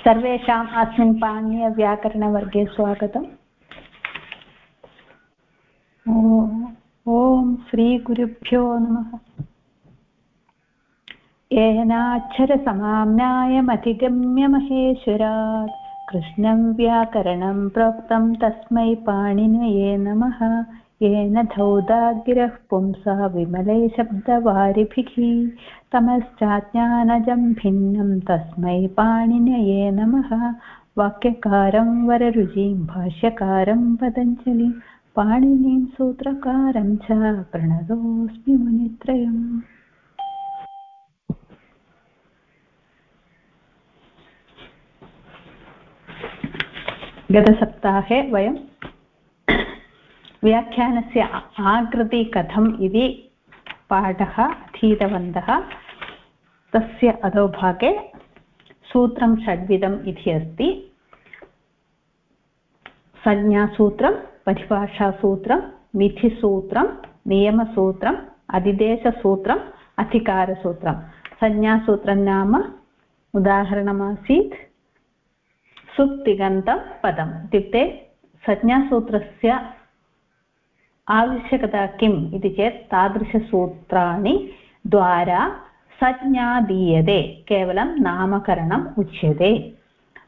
सर्वेषाम् अस्मिन् पाणिनीयव्याकरणवर्गे स्वागतम्। ॐ श्रीगुरुभ्यो नमः। येनाक्षरसमाम्नायमधिगम्य महेश्वरात् कृष्णं व्याकरणं प्रोक्तं तस्मै पाणिनये नमः। येन धौदागिरः पुंसा विमले शब्दवारिभिः तमश्चाज्ञानजं भिन्नं तस्मै पाणिनये नमः। वाक्यकारं वररुचिं, भाष्यकारं पतञ्जलिं, पाणिनीं सूत्रकारं च प्रणतोऽस्मि मुनित्रयम्। गतसप्ताहे वयं व्याख्यानस्य आकृति कथम् इति पाठः अधीतवन्तः। तस्य अधोभागे सूत्रं षड्विधम् इति अस्ति। संज्ञासूत्रं, परिभाषासूत्रं विधिसूत्रं नियमसूत्रम् अधिदेशसूत्रम् अधिकारसूत्रं। संज्ञासूत्रं नाम उदाहरणमासीत् सुप्तिगन्तं पदम्। इत्युक्ते संज्ञासूत्रस्य आवश्यकता किम् इति चेत् तादृशसूत्राणि द्वारा संज्ञा दीयते केवलं नामकरणम् उच्यते।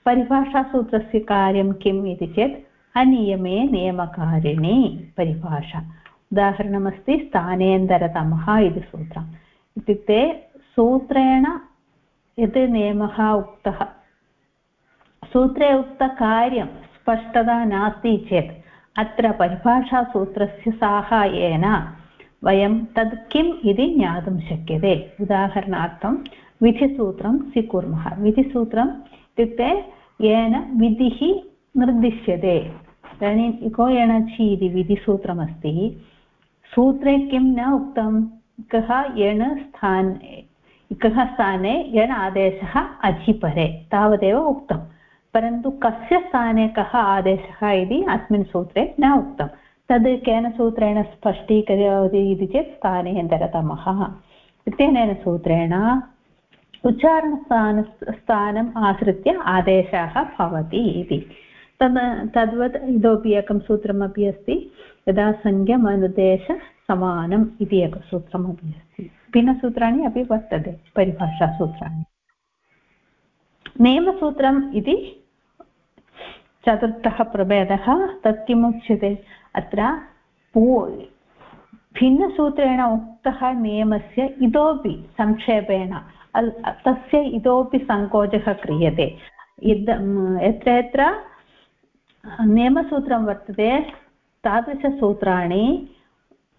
परिभाषासूत्रस्य कार्यं किम् इति चेत् अनियमे नियमकारिणी परिभाषा। उदाहरणमस्ति स्थानेन्दरतमः इति सूत्रम्। इत्युक्ते सूत्रेण यत् नियमः उक्तः। सूत्रे उक्तकार्यं स्पष्टता नास्ति चेत् अत्र परिभाषासूत्रस्य साहाय्येन वयं तद् किम् इति ज्ञातुं शक्यते। उदाहरणार्थं विधिसूत्रं स्वीकुर्मः। विधिसूत्रम् इत्युक्ते येन विधिः निर्दिश्यते। इदानीम् इको एणचि इति विधिसूत्रमस्ति। सूत्रे किं न उक्तं? कः एण स्थाने, इकः स्थाने यण् आदेशः अचिपरे तावदेव उक्तम्। परन्तु कस्य स्थाने कः आदेशः इति अस्मिन् सूत्रे न उक्तं। तद् केन सूत्रेण स्पष्टीकरोति इति चेत् स्थानेन्तरतमः इत्यनेन सूत्रेण उच्चारणस्थान स्थानम् आश्रित्य आदेशाः भवति इति। तद् तद्वत् इतोपि एकं सूत्रमपि अस्ति, यदा संज्ञमनुदेशसमानम् इति एकं सूत्रमपि अस्ति। भिन्नसूत्राणि अपि वर्तते, परिभाषासूत्राणि। नियमसूत्रम् इति चतुर्थः प्रभेदः तत् किमुच्यते अत्र पू, भिन्नसूत्रेण उक्तः नियमस्य इतोपि संक्षेपेण। तस्य इतोपि सङ्कोचः क्रियते। यद् यत्र यत्र, नियमसूत्रं वर्तते, तादृशसूत्राणि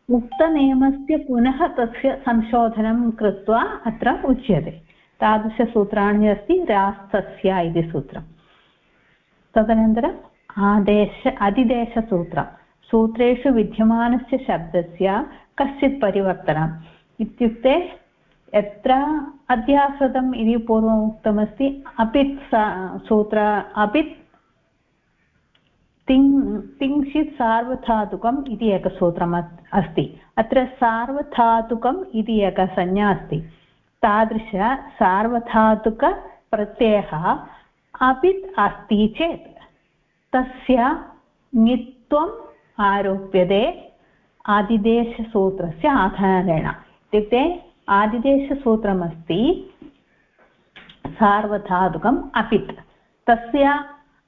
उक्तनियमस्य पुनः तस्य संशोधनं कृत्वा अत्र उच्यते। तादृशसूत्राणि अस्ति रास्तस्य इति सूत्रम्। तदनन्तरम् आदेश, अधिदेशसूत्रं। सूत्रेषु विद्यमानस्य शब्दस्य कश्चित् परिवर्तनम्। इत्युक्ते यत्र अध्याहृतम् इति पूर्वम् उक्तमस्ति, अपित् सूत्र अपित् तिङ्, तिङ्क्षित् सार्वधातुकम् इति एकसूत्रम् अस्ति। अत्र सार्वधातुकम् इति एका संज्ञा अस्ति। तादृश सार्वधातुकप्रत्ययः अपित् अस्ति चेत् तस्य ङित्वम् आरोप्यते आदिदेशसूत्रस्य आधारेण। इत्युक्ते आदिदेशसूत्रमस्ति सार्वधातुकम् अपित्। तस्य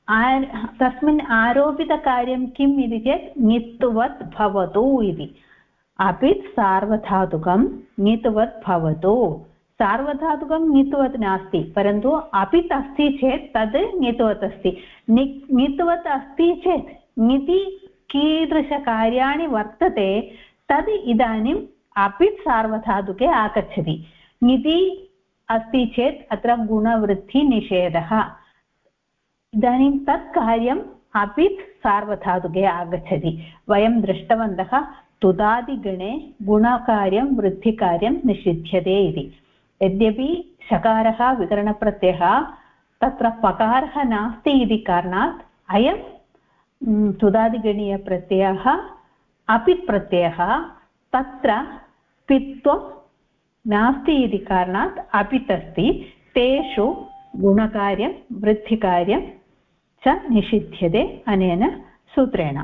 आर् तस्मिन् आरोपितकार्यं किम् इति चेत् ङित्वत् भवतु इति। अपित् सार्वधातुकं ङित्वत् भवतु। सार्वधातुकं ङित्वत् नास्ति, परन्तु अपित् अस्ति चेत् तद् ङित्वत् अस्ति। ङित्वत् अस्ति चेत् ङिति कीदृशकार्याणि वर्तते, तद् इदानीम् अपित् सार्वधातुके आगच्छति। ङिति अस्ति चेत् अत्र गुणवृद्धिनिषेधः। इदानीं तत् कार्यम् अपित् सार्वधातुके आगच्छति। वयं दृष्टवन्तः, तुदादिगणे गुणकार्यं, वृद्धिकार्यं निषिध्यते इति। यद्यपि शकारः विकरणप्रत्ययः तत्र पकारः नास्ति इति कारणात् अयं तुदादिगणीयप्रत्ययः अपित् प्रत्ययः तत्र पित्वं नास्ति इति कारणात् अपित् अस्ति तेषु गुणकार्यं, वृद्धिकार्यं च निषिध्यते अनेन सूत्रेण।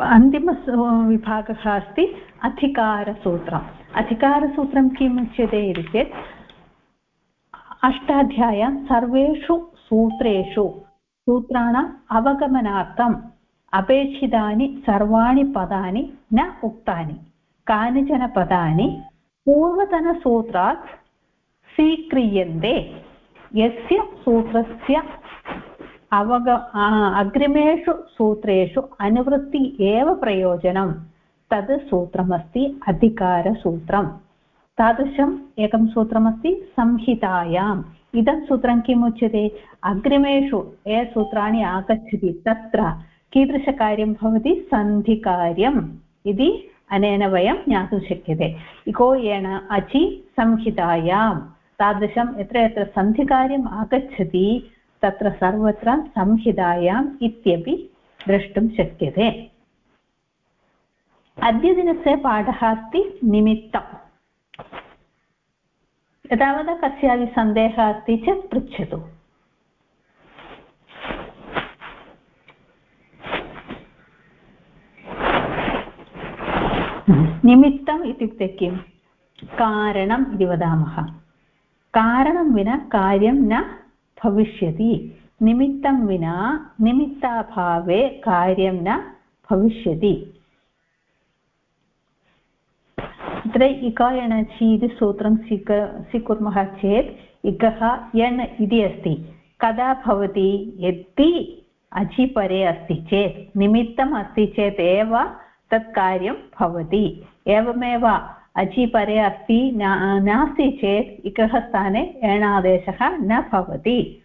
अन्तिमविभागः अस्ति अधिकारसूत्रम्। अधिकारसूत्रं किम् उच्यते इति चेत् अष्टाध्याय्यां सर्वेषु सूत्रेषु सूत्राणाम् अवगमनार्थम् अपेक्षितानि सर्वाणि पदानि न उक्तानि। कानिचन पदानि? पूर्वतनसूत्रात् स्वीक्रियन्ते। यस्य सूत्रस्य अवग अग्रिमेषु सूत्रेषु अनुवृत्ति एव प्रयोजनं। तद् सूत्रमस्ति अधिकारसूत्रम्। तादृशम् एकं सूत्रमस्ति संहितायाम्। इदं सूत्रं किम् उच्यते? अग्रिमेषु ये सूत्राणि आगच्छति तत्र कीदृशकार्यं भवति? सन्धिकार्यम्। इति अनेन वयं ज्ञातुं शक्यते। इको येन अचि संहितायां तादृशं यत्र यत्र सन्धिकार्यम् आगच्छति तत्र सर्वत्र संहितायाम् इत्यपि द्रष्टुं शक्यते. अद्यदिनस्य पाठः अस्ति निमित्तम् एतावता कस्यापि सन्देहः अस्ति चेत् पृच्छतु. निमित्तम् इत्युक्ते किं कारणम् इति वदामः. कारणं विना कार्यं न भविष्यति। निमित्तं विना, निमित्ताभावे कार्यं न भविष्यति। तत्र इकायणचि इति सूत्रं स्वीक, स्वीकुर्मः चेत् इकः यण् इति अस्ति। कदा भवति? यदि अचिपरे अस्ति चेत्, निमित्तम् अस्ति चेत् एव तत् कार्यं भवति। एवमेव अचि परे अस्ति नास्ति चेत् इकः स्थाने एणादेशः न भवति।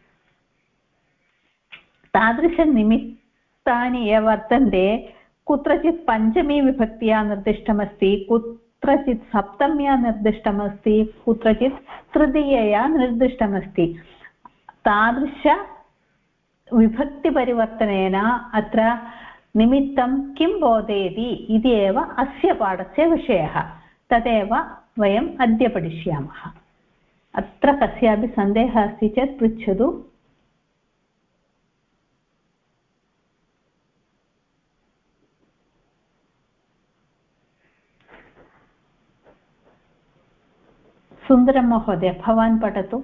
तादृशनिमित्तानि ये वर्तन्ते, कुत्रचित् पञ्चमी विभक्त्या निर्दिष्टमस्ति, कुत्रचित् सप्तम्या निर्दिष्टमस्ति, कुत्रचित् तृतीयया निर्दिष्टमस्ति। तादृशविभक्तिपरिवर्तनेन अत्र निमित्तं किं बोधयति इति एव अस्य पाठस्य विषयः। तदेव वयम् अद्य पठिष्यामः। अत्र कस्यापि सन्देहः अस्ति चेत् पृच्छतु। सुन्दरं महोदय भवान् पठतु।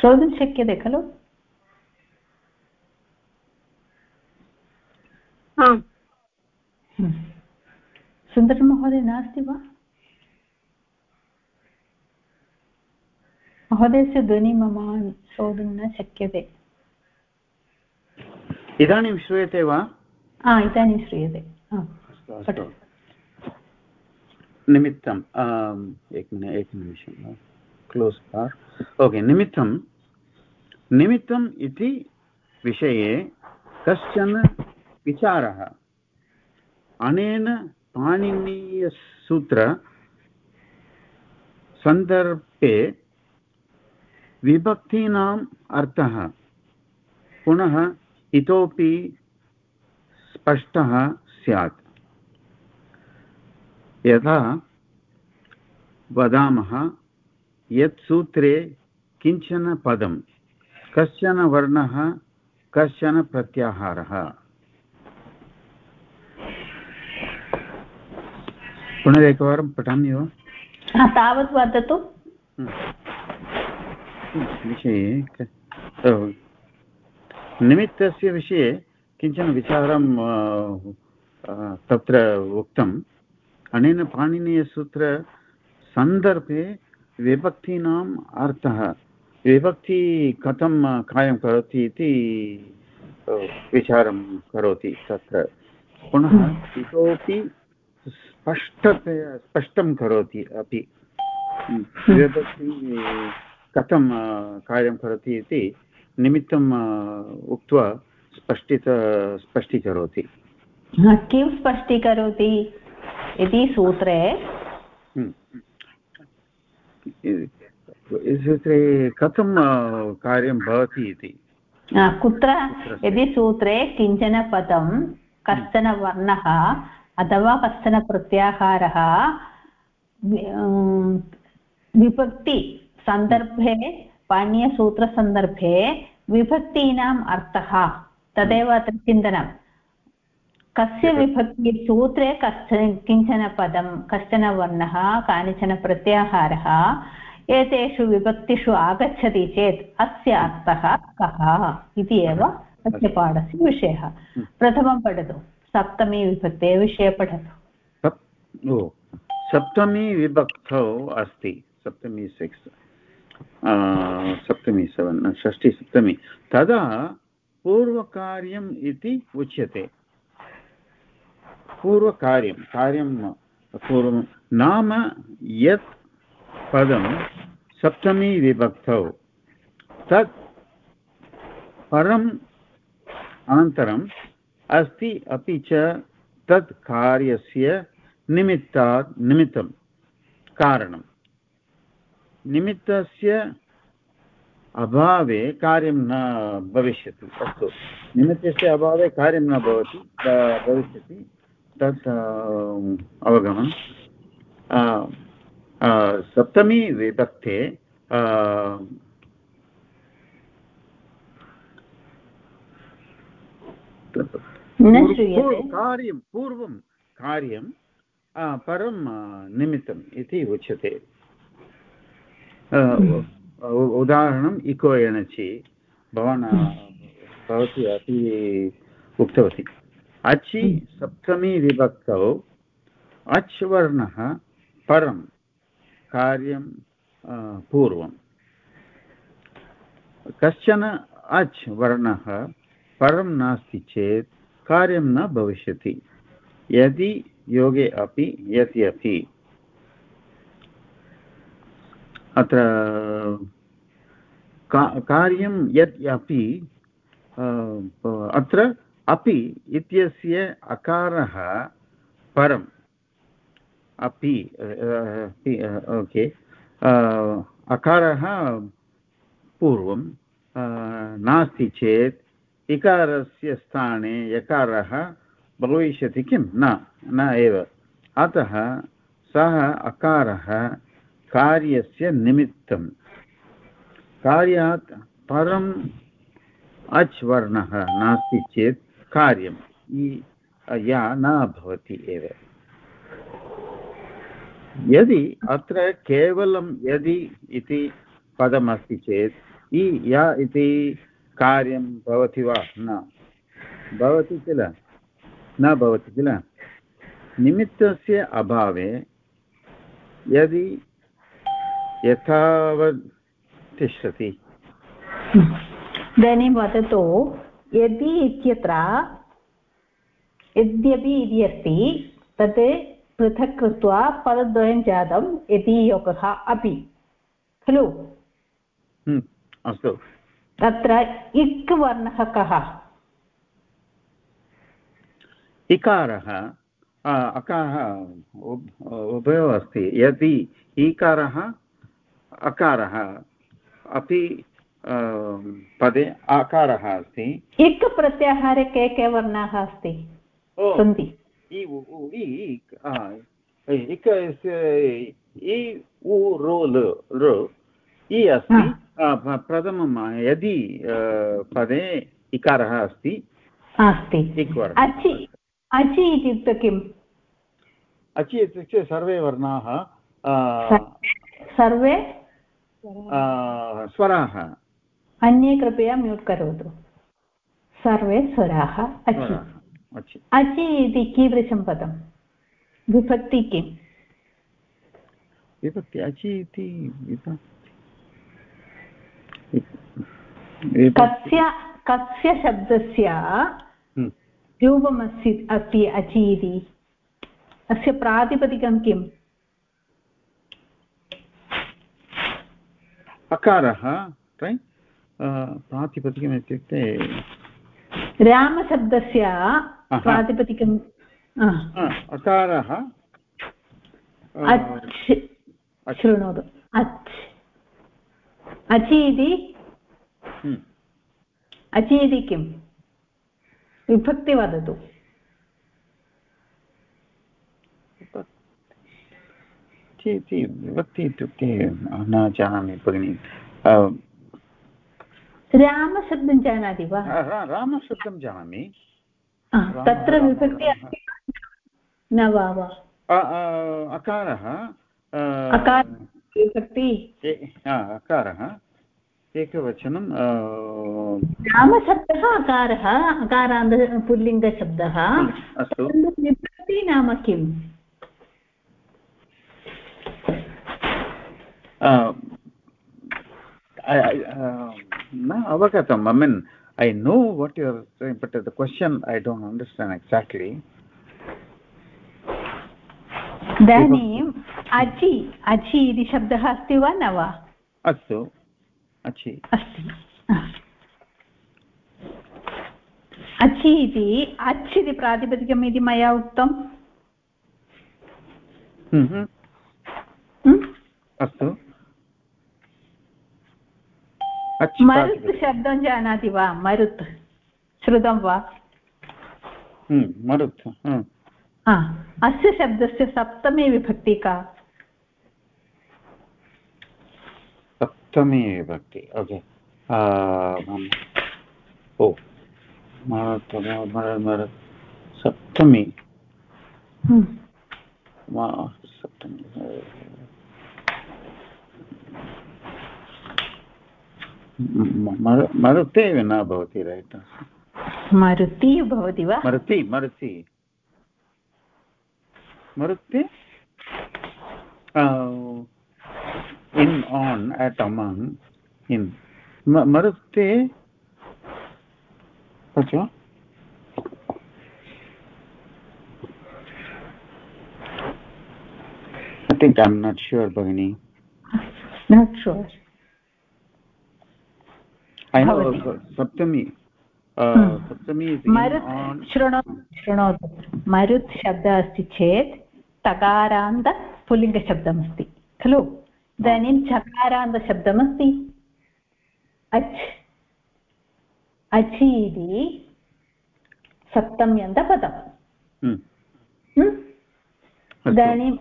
श्रोतुं शक्यते खलु आम् हम्म। सुन्दरमहोदय नास्ति वा? महोदयस्य ध्वनि मम श्रोतुं न शक्यते। इदानीं श्रूयते वा? हा इदानीं श्रूयते। निमित्तम् एकनिमि एकनिमिषं क्लोस् बार् ओके निमित्तं निमित्तम् इति विषये कश्चन विचारः। अनेन पाणिनीयसूत्र सन्दर्भे विभक्तीनाम् अर्थः पुनः इतोपि स्पष्टः स्यात् यथा वदामः यत् सूत्रे किंचन पदं कश्चन वर्णः कश्चन प्रत्याहारः पुनरेकवारं पठामि वा तावत् वदतु हम्म। विषये निमित्तस्य विषये किंचन विचारं तत्र उक्तम् अनेन पाणिनीयसूत्र सन्दर्भे विभक्तीनाम् अर्थः विभक्ति कथं कार्यं करोति इति विचारं करोति तत्र पुनः। इतोपि स्पष्टतया स्पष्टं करोति अपि। विभक्ति कथं कार्यं करोति इति निमित्तम् उक्त्वा स्पष्टित स्पष्टीकरोति। किं स्पष्टीकरोति इति सूत्रे? हम्म। सूत्रे कथं कार्यं भवति इति? कुत्र? यदि सूत्रे किंचन पदं कश्चन वर्णः अथवा कश्चन प्रत्याहारः विभक्तिसन्दर्भे पाणीयसूत्रसन्दर्भे विभक्तीनाम् अर्थः। तदेव अत्र चिन्तनं। कस्य विभक्ति सूत्रे कश्चन किंचन पदं कश्चन वर्णः कानिचन प्रत्याहारः एतेषु विभक्तिषु आगच्छति चेत् अस्य अर्थः कः इति एव अस्य पाठस्य विषयः। प्रथमं पठतु। सप्तमी विभक्ते विषये पठतु सप्तमी विभक्तौ अस्ति, सप्तमी सिक्स् सप्तमी सेवन् षष्टि सप्तमी। तदा पूर्वकार्यम् इति उच्यते। पूर्वकार्यं, कार्यं पूर्वं, नाम यत् पदं सप्तमी विभक्तौ, तत् परम् अनन्तरम् अस्ति अपि च तत् कार्यस्य निमित्तात् निमित्तं कारणं निमित्तस्य अभावे कार्यं न भविष्यति। अस्तु। निमित्तस्य अभावे कार्यं न भवति भविष्यति। तत् अवगमन् सप्तमी विभक्ते कार्यं पूर्वं कार्यं परं निमित्तम् इति उच्यते। उदाहरणम् इको एणचि भवान् भवती अपि उक्तवती। अचि सप्तमी विभक्तौ अच् वर्णः परं कार्यं पूर्वं कश्चन अच् वर्णः परं नास्ति चेत् कार्यं न भविष्यति। यदि योगे अपि यद्यपि। अत्र, का, कार्यं यत् अपि अत्र अपि इत्यस्य अकारः परम्। अपि ओके। अकारः पूर्वं नास्ति चेत् इकारस्य स्थाने यकारः भविष्यति किं? न न एव। अतः सः अकारः कार्यस्य निमित्तं कार्यात् परम् अच् वर्णः नास्ति चेत् कार्यं या न भवति एव। यदि अत्र केवलं यदि इति पदमस्ति चेत्, इ, या इति कार्यं भवति वा? न। भवति किल? न भवति किल? निमित्तस्य अभावे यदि यथावत् तिष्ठति। इदानीं वदतु यदि इत्यत्र यद्यपि इति अस्ति तत् पृथक् कृत्वा पदद्वयं जातं यदि योगः अपि। खलु? हम्म, अस्तु। तत्र इक् वर्णः कः? इकारः। अकारः उभयो अस्ति। यदि ईकारः अकारः अपि पदे आकारः अस्ति। इक् प्रत्याहारे के के वर्णाः अस्ति? सन्ति। इक् इ उ रो लो इ अस्ति। प्रथमं यदि पदे इकारः अस्ति अस्ति। अचि अचि इत्युक्ते किम्? अचि इत्युक्ते सर्वे वर्णाः सर्वे? स्वराः। अन्ये कृपया म्यूट् करोतु। सर्वे स्वराः अचि। अचि। इति कीदृशं पदं? विभक्ति किम्? विभक्ति अचि इति कस्य कस्य शब्दस्य हम्म। रूपमस्ति अस्ति अचि इति अस्य प्रातिपदिकं किम्? अकारः प्रातिपदिकम् इत्युक्ते रामशब्दस्य प्रातिपदिकं अकारः शृणोतु। अच् अचि इति हम्म। अचि इति किं विभक्ति वदतु। विभक्ति इत्युक्ते न जानामि भगिनि। रामशब्दं जानाति वा? रामशब्दं जानामि। तत्र विभक्ति न वा? वा अकारः अकारः। एकवचनं रामशब्दः अकारः अकारान्त पुल्लिङ्गशब्दः। अस्तु। विभक्ति नाम किम्? न अवगतम् I mean I know what your but the question I don't understand exactly इदानीम् अचि अचि इति शब्दः अस्ति वा न वा? अस्तु अचि अस्ति। अचि इति अच् इति प्रातिपदिकम् इति मया उक्तम्। हम्म। अस्तु। मरुत् शब्दं जानाति वा? मरुत्। श्रुतं वा? हम्म, मरुत्। अस्य शब्दस्य सप्तमी विभक्ति का सप्तमी विभक्ति ओके। ओ सप्तमी। सप्तमी। मरुते न भवति रैट् मरुति भवति वा? Maruti Maruti. Maruti? In on at among in marutte acha i think i'm not sure bagini not sure i know saptami सप्तमी मरुत् शृणोतु शृणोतु मरुत् शब्दः अस्ति चेत् तकारान्त पुल्लिङ्गशब्दमस्ति खलु इदानीं चकारान्तशब्दमस्ति अच् अचि इति सप्तम्यन्तपदम्? इदानीम्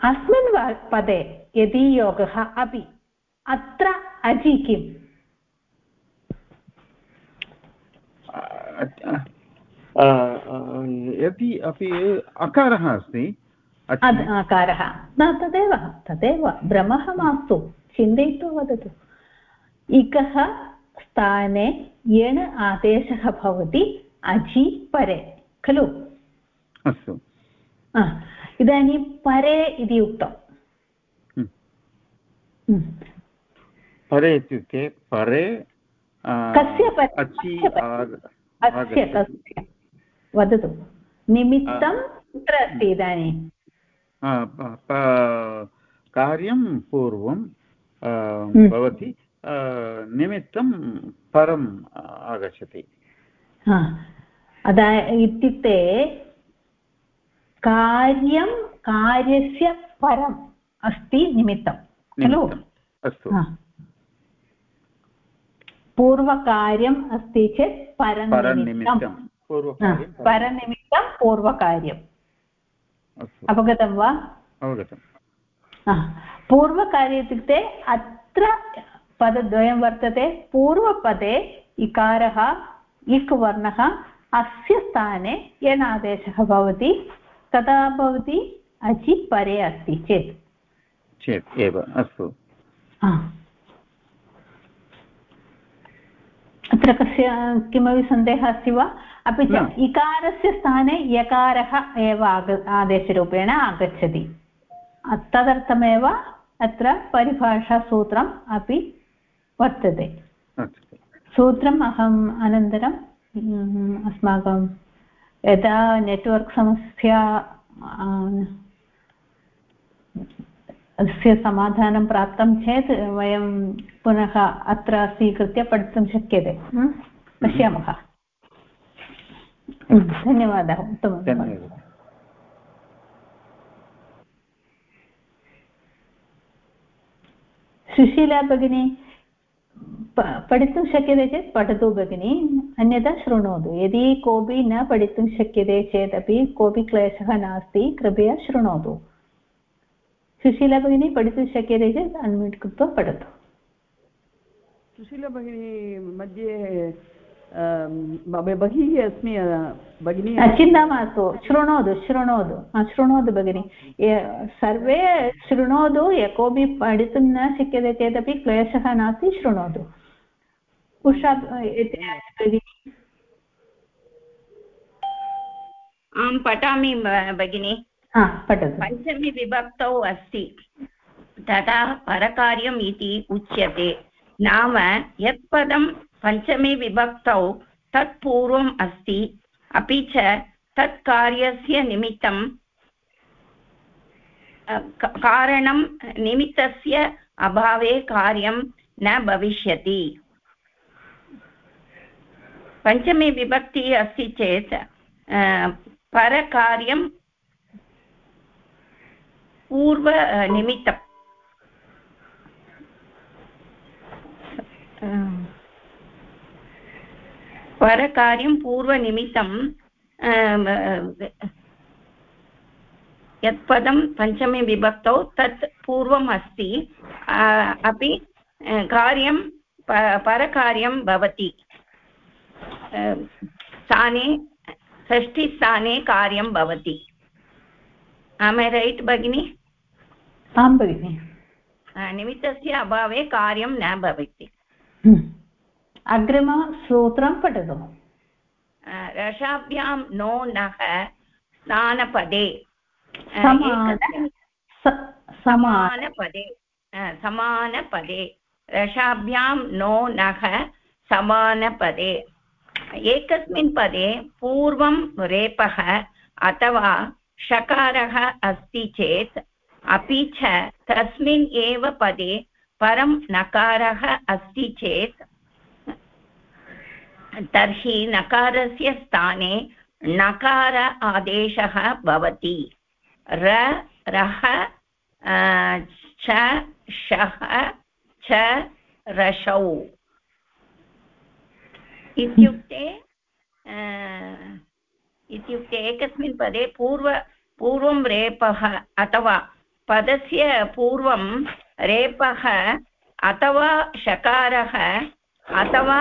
अस्मिन् पदे यदि योगः अपि अत्र अजि किम् यदि अपि अकारः अस्ति अकारः न तदेव तदेव भ्रमः मास्तु चिन्तयित्वा वदतु इकः स्थाने यण् आदेशः भवति अजि परे खलु अस्तु इदानीं परे इति उक्तम् हम्म। हम्म। परे इत्युक्ते परे कस्य वदतु निमित्तं कुत्र अस्ति इदानीं कार्यं पूर्वं हम्म। भवति निमित्तं परम् आगच्छति। अदा इत्युक्ते कार्यं कार्यस्य परम् अस्ति निमित्तं खलु? अस्तु। पूर्वकार्यम् अस्ति चेत् परनिमित्तं परनिमित्तं पूर्वकार्यम्। अवगतं वा? अवगतं। पूर्वकार्य इत्युक्ते अत्र पदद्वयं वर्तते। पूर्वपदे इकारः इक् वर्णः अस्य स्थाने यणादेशः भवति। कदा भवति अचि परे अस्ति चेत्। चेत् एव अस्तु। अत्र कस्य किमपि सन्देहः अस्ति वा? अपि च इकारस्य स्थाने यकारः एव आग आदेशरूपेण आगच्छति। तदर्थमेव अत्र परिभाषासूत्रम् अपि वर्तते। सूत्रम् अहम् अनन्तरं अस्माकं यदा नेट्वर्क् समस्या अस्य समाधानं प्राप्तं चेत् वयं पुनः अत्र स्वीकृत्य पठितुं शक्यते। पश्यामः। धन्यवादः, उत्तमं। सुशीला भगिनी पठितुं शक्यते चेत् पठतु भगिनि, अन्यथा शृणोतु। यदि कोऽपि न पठितुं शक्यते चेदपि कोऽपि क्लेशः नास्ति, कृपया शृणोतु। सुशीला भगिनी, पठितुं शक्यते चेत् अन्म्यूट् कृत्वा पठतु। सुशीला भगिनी, मध्ये बहिः अस्मि भगिनी। चिन्ता मास्तु। शृणोतु शृणोतु। शृणोतु भगिनि। सर्वे शृणोतु यः कोऽपि पठितुं न शक्यते चेदपि क्लेशः नास्ति शृणोतु। उषा भगिनी। अहं पठामि भगिनि। पठतु। पञ्चमी विभक्तौ अस्ति। तथा परकार्यम् इति उच्यते। नाम यत् पदं पञ्चमी विभक्तौ तत् पूर्वम् अस्ति। अपि च तत् कार्यस्य निमित्तं कारणं निमित्तस्य अभावे कार्यं न भविष्यति। पञ्चमी विभक्तिः अस्ति चेत् परकार्यं पूर्वनिमित्तं परकार्यं पूर्वनिमित्तं यत् पदं पञ्चमी विभक्तौ तत् पूर्वम् अस्ति। अपि कार्यं परकार्यं भवति। स्थाने षष्ठीस्थाने कार्यं भवति। आम् ऐ रैट् भगिनि? आं भगिनि। निमित्तस्य अभावे कार्यं न भवति। अग्रिमसूत्रं पठतु। रसाभ्यां नो नः स्नानपदे समानपदे। समानपदे। रसाभ्यां नो नः समानपदे। एकस्मिन् पदे पूर्वं रेपः अथवा षकारः अस्ति चेत् अपि च तस्मिन् एव पदे परं नकारः अस्ति चेत् तर्हि नकारस्य स्थाने नकार आदेशः भवति। र रः च शः च रसौ इत्युक्ते इत्युक्ते एकस्मिन् पदे पूर्व, पूर्वं रेपः अथवा पदस्य पूर्वं रेपः अथवा शकारः अथवा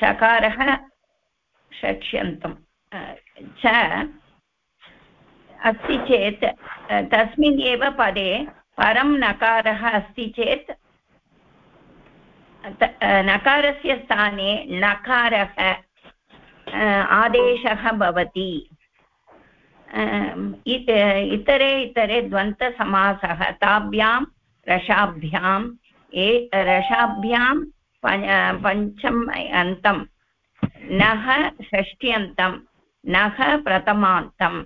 शकारः षक्ष्यन्तं च अस्ति चेत् तस्मिन् एव पदे परं नकारः अस्ति चेत् नकारस्य स्थाने नकारः आदेशः भवति। इतरे इतरे द्वन्द्वसमासः, ताभ्यां, रसाभ्यां ए रसाभ्यां पञ्चम अन्तं नः षष्ट्यन्तं। नः प्रथमान्तम्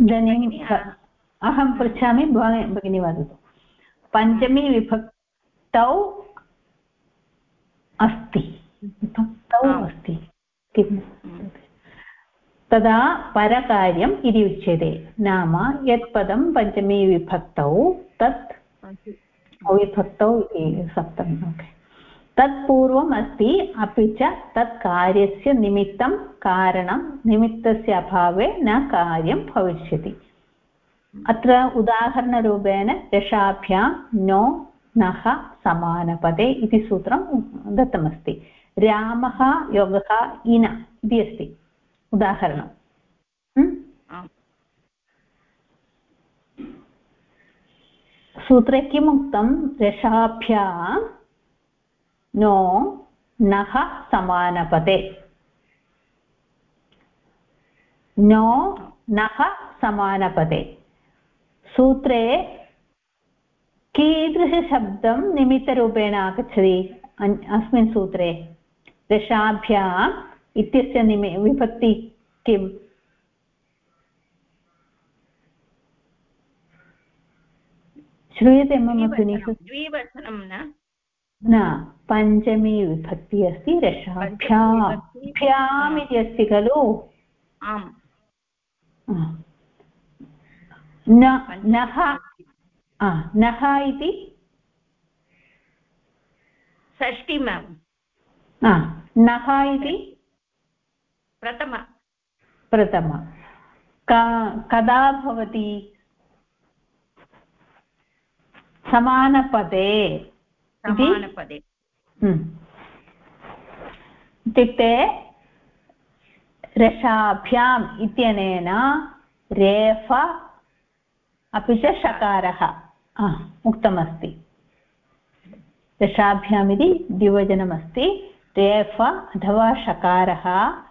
इदानीम् अहं पृच्छामि भगिनी वदतु। पञ्चमी विभक्तौ अस्ति। विभक्तौ अस्ति। किम्? तदा परकार्यम् इति उच्यते। नाम यत् पदं पञ्चमी विभक्तौ तत् विभक्तौ इति सप्तमी ओके तत् पूर्वम् अस्ति अपि च तत् कार्यस्य निमित्तं कारणं निमित्तस्य अभावे न कार्यं भविष्यति। अत्र उदाहरणरूपेण दशाभ्यां नो नः समानपदे इति सूत्रं दत्तमस्ति। रामः योगः इन इति अस्ति। उदाहरणं सूत्रे किम् उक्तं रसाभ्या नो नः समानपदे नो नः समानपदे सूत्रे कीदृशशब्दं निमित्तरूपेण आगच्छति अस्मिन् सूत्रे दशाभ्याम् इत्यस्य निमि विभक्ति किम्? श्रूयते मम द्विवचनं न? न पञ्चमी विभक्ति अस्ति रसाभ्याम् इति अस्ति खलु? आम्। नः नः इति? षष्टिमं नः इति? प्रथम। प्रथम। कदा भवति? समानपदे। समानपदे। हम्म। इत्युक्ते रसाभ्याम् इत्यनेन रेफ अपि च शकारः उक्तमस्ति। दशाभ्याम् इति द्विवचनमस्ति। रेफ अथवा शकारः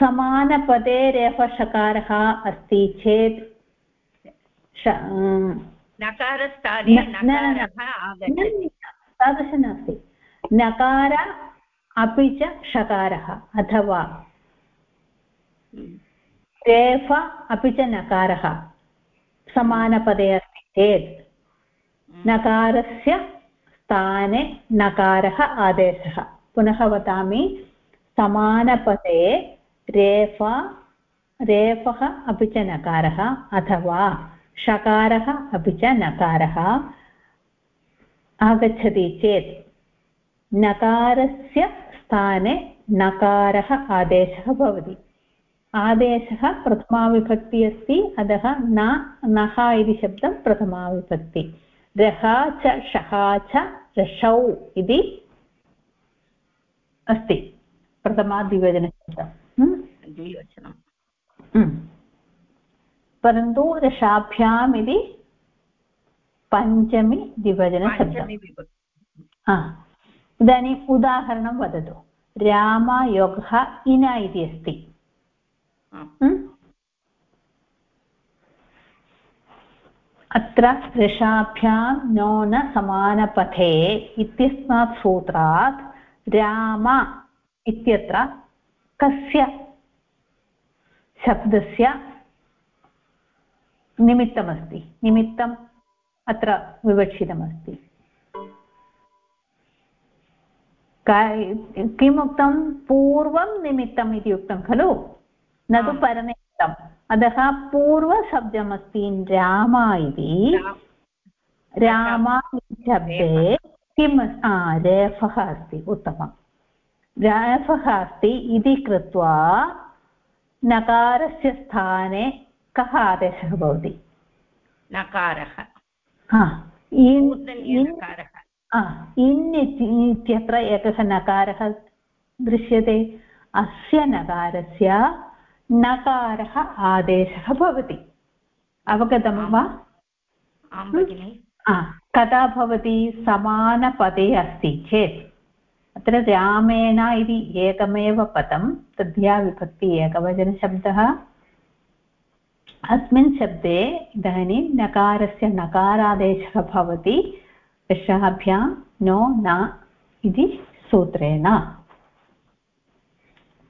समानपदे रेफशकारः अस्ति चेत् नकारस्थाने नकारः नास्ति। नकार अपि च शकारः अथवा रेफ अपि च नकारः समानपदे अस्ति चेत् नकारस्य स्थाने नकारः आदेशः। पुनः वदामि समानपदे रेफ, रेफः अपि च नकारः, अथवा शकारः अपि च नकारः आगच्छति चेत् नकारस्य स्थाने नकारः आदेशः भवति। आदेशः प्रथमाविभक्ति अस्ति, अतः न, नः इति शब्दं प्रथमाविभक्ति। रः च, शः च रषौ इति अस्ति प्रथमाद्विवचनशब्दं द्विवचनं परन्तु रसाभ्याम् इति पञ्चमी द्विवचनशब्दम् इदानीम् उदाहरणं वदतु। रामयोगः इन इति अस्ति। अत्र रसाभ्यां नो न समानपथे इत्यस्मात् सूत्रात् राम इत्यत्र कस्य? शब्दस्य निमित्तमस्ति। निमित्तम् अत्र विवक्षितमस्ति। किम् उक्तं पूर्वं निमित्तम् इति उक्तं खलु? न तु परनिमित्तम्। अतः पूर्वशब्दमस्ति राम इति। राम। शब्दे किम्? रेफः अस्ति। उत्तमं रेफः अस्ति इति कृत्वा नकारस्य स्थाने कः आदेशः भवति नकारः इन् इत्यत्र एकः नकारः दृश्यते अस्य नकारस्य नकारः आदेशः भवति अवगतं वा कदा भवति समानपदे अस्ति चेत् अत्र रामेण इति एकमेव पदं तद्या विभक्ति एकवचनशब्दः। अस्मिन् शब्दे इदानीं नकारस्य नकारादेशः भवति दशाभ्यां नो न इति सूत्रेण।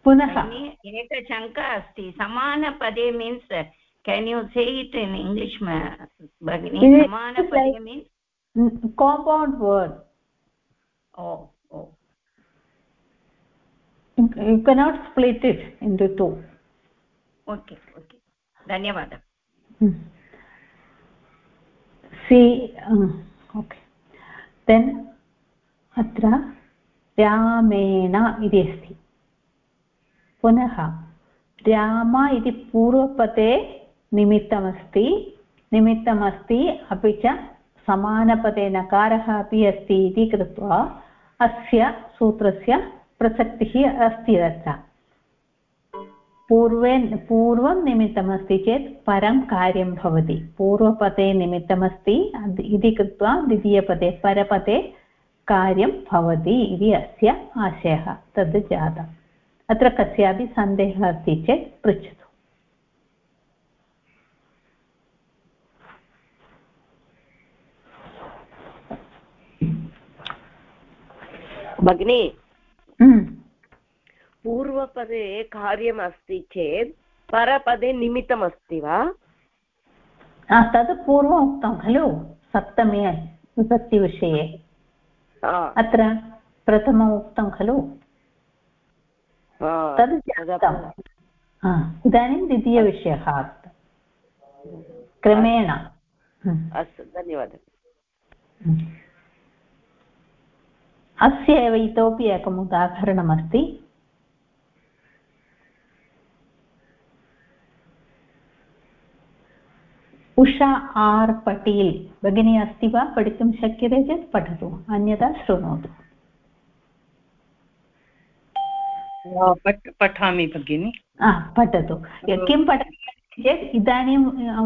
पुनः एकशङ्का अस्ति समानपदे मीन्स् केन् यु से इट् इन् इङ्ग्लिश् भगिनि? समानपदे means compound word oh oh you cannot split it into two. Okay okay. धन्यवादः सि ओके देन् अत्र रामेण इति अस्ति पुनः राम इति पूर्वपदे निमित्तमस्ति निमित्तमस्ति अपि च समानपदे नकारः अपि अस्ति इति कृत्वा अस्य सूत्रस्य प्रसक्तिः अस्ति तत्र पूर्वे पूर्वं निमित्तमस्ति चेत् परं कार्यं भवति। पूर्वपदे निमित्तमस्ति इति कृत्वा द्वितीयपदे, परपदे कार्यं भवति इति अस्य आशयः। तद् जातम्। अत्र कस्यापि सन्देहः अस्ति चेत् पृच्छतु। भगिनी। पूर्वपदे कार्यमस्ति चेत् परपदे निमित्तमस्ति वा? तत् पूर्वम् उक्तं खलु सप्तमे विभक्तिविषये अत्र प्रथमम् उक्तं खलु तद् इदानीं द्वितीयविषयः क्रमेण। अस्तु धन्यवादः। अस्य एव इतोपि एकम् उदाहरणमस्ति। उषा आर् पटील्। भगिनी अस्ति वा? पठितुं शक्यते चेत् पठतु। अन्यथा शृणोतु पठामि भगिनि। पठतु। किं पठामि चेत् इदानीं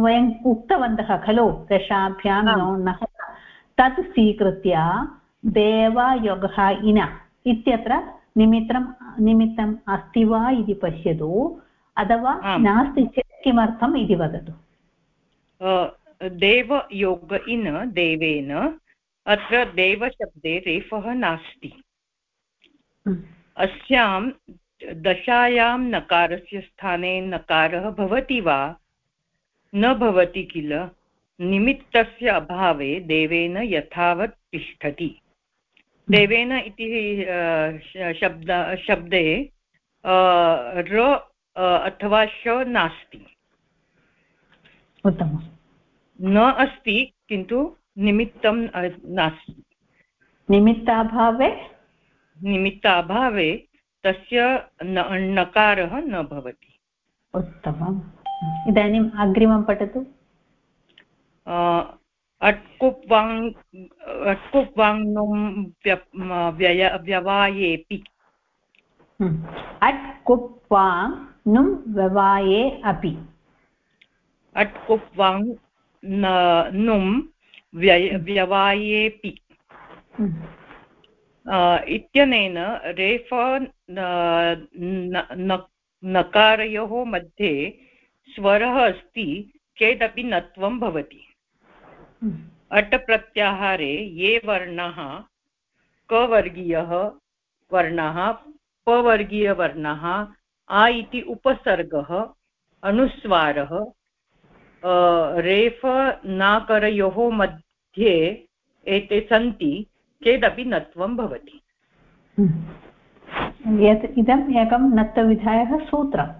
वयम् उक्तवन्तः खलु दशाभ्यां नः तत् स्वीकृत्य देवयोगः इन इत्यत्र निमित्तं निमित्तम् अस्ति वा इति पश्यतु अथवा नास्ति चेत् किमर्थम् इति वदतु। देवयोग इन् देवेन अत्र देवशब्दे रेफः नास्ति। हम्म। अस्यां दशायां नकारस्य स्थाने नकारः भवति वा? न भवति किल? निमित्तस्य अभावे देवेन यथावत् तिष्ठति। देवेन इति शब्द शब्दे र अथवा श नास्ति। उत्तमं न अस्ति किन्तु निमित्तं नास्ति। निमित्ताभावे? निमित्ताभावे तस्य नकारः न भवति। उत्तमम्। इदानीम् अग्रिमं पठतु। अट्कुप्वाङ् व्यवायेऽपि। कुप् व्यवाये अपि। व्यय व्यवायेऽपि। इत्यनेन रेफ नकारयोः मध्ये स्वरः अस्ति चेदपि नत्वं भवति। अट् प्रत्याहारे ये वर्णाः कवर्गीयः वर्णाः पवर्गीयवर्णाः आ इति उपसर्गः अनुस्वारः रेफ नाकरयोः मध्ये एते सन्ति चेदपि नत्वं भवति। यत् इदम् एकं नत्वविधायः सूत्रं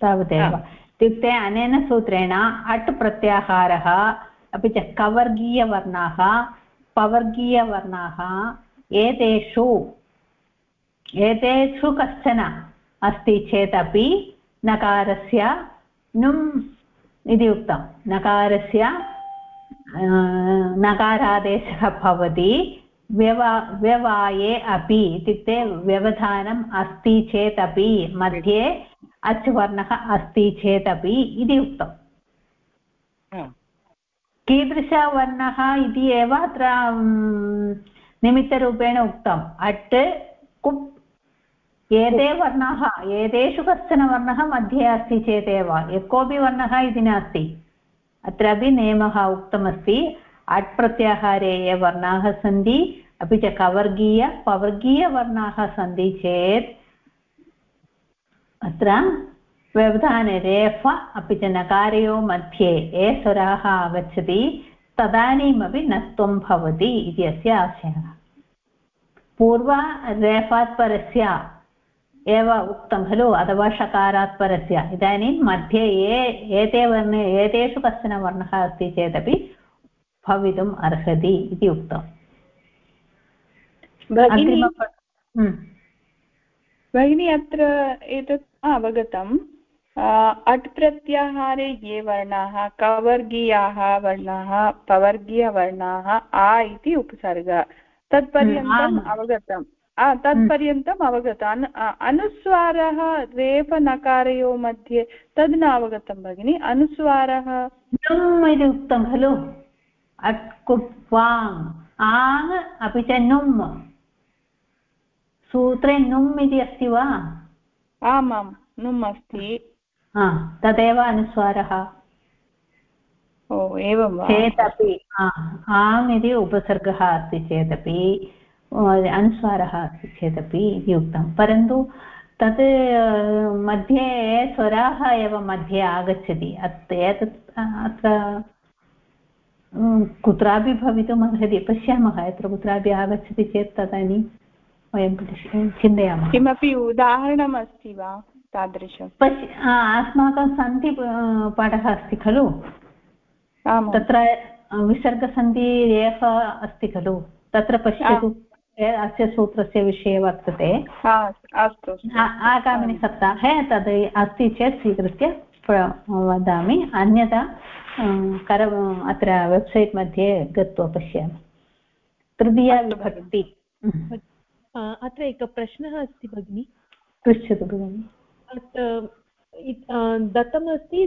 तावदेव। इत्युक्ते अनेन सूत्रेण अट् प्रत्याहारः अपि च कवर्गीयवर्णाः, पवर्गीयवर्णाः, एतेषु एतेषु कश्चन अस्ति चेदपि नकारस्य नुम् इति उक्तं। नकारस्य नकारादेशः भवति, व्यवा, व्यवाये अपि इत्युक्ते व्यवधानम् अस्ति चेदपि मध्ये अच् वर्णः अस्ति चेदपि इति उक्तम् कीदृशवर्णः इति एव अत्र निमित्तरूपेण उक्तम्. अट्, कुप्, एते वर्णाः, एतेषु कश्चन वर्णः मध्ये अस्ति चेदेव यः कोऽपि वर्णः इति नास्ति. अत्रापि नियमः उक्तमस्ति. अट् प्रत्याहारे ये वर्णाः सन्ति, अपि च कवर्गीय, पवर्गीयवर्णाः सन्ति चेत् अत्र व्यवधाने रेफ अपि च नकारयो मध्ये ये स्वराः आगच्छति तदानीमपि नत्वं भवति इति अस्य आशयः। पूर्व रेफात् परस्य एव उक्तं खलु अथवा षकारात् परस्य। इदानीं मध्ये ये एते वर्णे एतेषु कश्चन वर्णः अस्ति चेदपि भवितुम् अर्हति इति उक्तम्। हम्म। भगिनी अत्र एतत् अवगतम्। अट् प्रत्याहारे ये वर्णाः कवर्गीयाः वर्णाः पवर्गीयवर्णाः आ इति उपसर्ग। तत्पर्यन्तम् अवगतम्। तत्पर्यन्तम् अवगतम्। अनुस्वारः रेफनकारयोः मध्ये तद् न अवगतं भगिनि। अनुस्वारः? नुम् इति उक्तं खलु। अट् कुप्वाङ् आङ् अपि च नुम्। सूत्रे नुम् इति अस्ति वा? आमां नुम् अस्ति। तदेव अनुस्वारः। ओ एवं चेदपि आम् इति उपसर्गः अस्ति चेदपि अनुस्वारः अस्ति चेदपि इति उक्तं परन्तु तत् मध्ये स्वराः एव मध्ये आगच्छति। एतत् अत्र कुत्रापि भवितुम् अर्हति। पश्यामः यत्र कुत्रापि आगच्छति चेत् तदानीं वयं चिन्तयामः। किमपि उदाहरणम् अस्ति वा? तादृशं। पश्य अस्माकं सन्धि पाठः अस्ति खलु? तत्र विसर्गसन्धि विसर्गसन्धिरेफ अस्ति खलु? तत्र पश्यतु अस्य सूत्रस्य विषये वर्तते। अस्तु आगामिनि सप्ताहे तद् अस्ति चेत् स्वीकृत्य वदामि। अन्यथा कर अत्र वेब्सैट् मध्ये गत्वा पश्यामि। तृतीया विभक्ति। अत्र एकः प्रश्नः अस्ति भगिनि। पृच्छतु भगिनि। दत्तमस्ति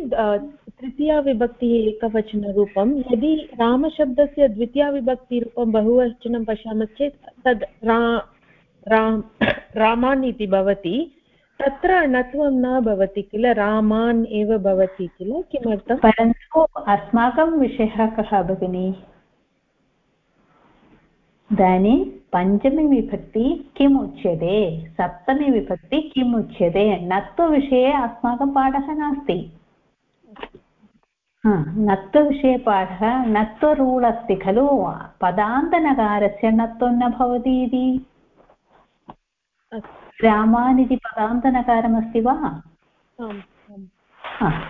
तृतीयाविभक्तिः एकवचनरूपं। यदि रामशब्दस्य द्वितीयाविभक्तिरूपं बहुवचनं पश्यामश्चेत् तद् रा रामान् इति भवति। तत्र णत्वं न भवति किल, रामान् एव भवति किल किमर्थं परन्तु अस्माकं विषयः कः भगिनि? इदानीं पञ्चमीविभक्ति किम् उच्यते? सप्तमीविभक्ति किम् उच्यते? नत्वविषये अस्माकं पाठः नास्ति। नत्वविषये पाठः नत्वरूल् अस्ति खलु? पदान्तनकारस्य नत्वं न भवति इति। रामान् इति पदान्तनकारमस्ति वा?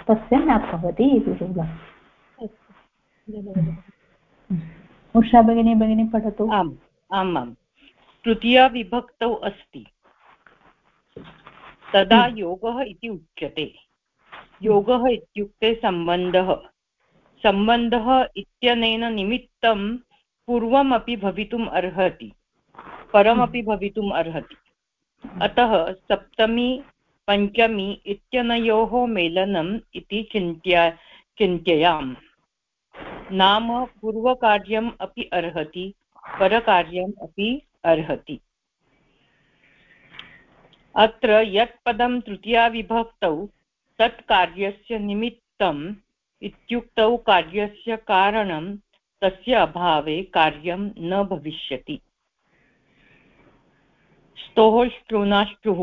तस्य न भवति इति रूल् उषा भगिनी भगिनी पठतु। आम्। आम् आम् तृतीयाविभक्तौ अस्ति। तदा हम्म। योगः इति उच्यते। योगः इत्युक्ते सम्बन्धः। सम्बन्धः इत्यनेन निमित्तं पूर्वमपि भवितुम् अर्हति। परमपि भवितुम् अर्हति। अतः सप्तमी पञ्चमी इत्यनयोः मेलनम् इति चिन्त्या चिन्त्ययाम् नाम पूर्वकार्यम् अपि अर्हति। परकार्यम् अपि अर्हति। अत्र यत् पदं तृतीयाविभक्तौ तत् कार्यस्य निमित्तम् इत्युक्तौ कार्यस्य कारणं तस्य अभावे कार्यं न भविष्यति। स्तोः श्टृणाष्टुः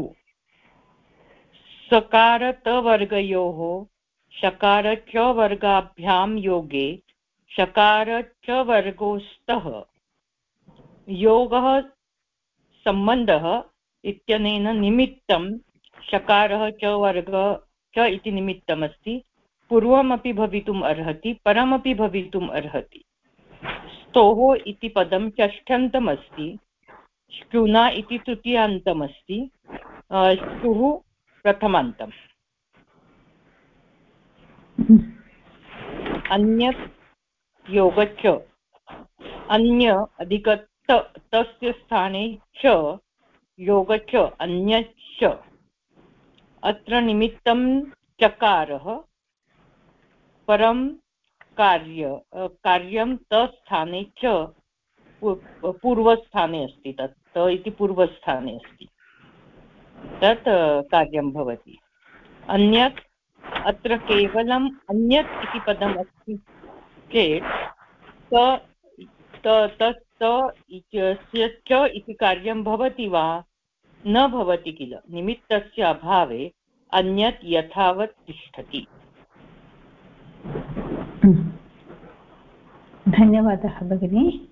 सकारतवर्गयोः शकार च वर्गाभ्यां योगे शकार च वर्गोस्तः योगः सम्बन्धः इत्यनेन निमित्तं शकारः च वर्ग च इति निमित्तमस्ति। पूर्वमपि भवितुम् अर्हति, परमपि भवितुम् अर्हति। स्तोः इति पदं षष्ठ्यन्तमस्ति। श्रुना इति तृतीयान्तमस्ति। स्तुः प्रथमान्तम् अन्यत् योगच्च। अन्य अधिक तस्य स्थाने च योगच्च अन्यच्च। अत्र निमित्तं चकारः, परं कार्य कार्यं तस्थाने च पूर्वस्थाने अस्ति तत्, त इति पूर्वस्थाने अस्ति। तत् कार्यं भवति। अन्यत्, अत्र केवलम् अन्यत् इति पदम् अस्ति चेत् तत् इत्यस्य च इति कार्यं भवति वा? न भवति किल। निमित्तस्य अभावे अन्यत् यथावत् तिष्ठति। धन्यवादः, भगिनी।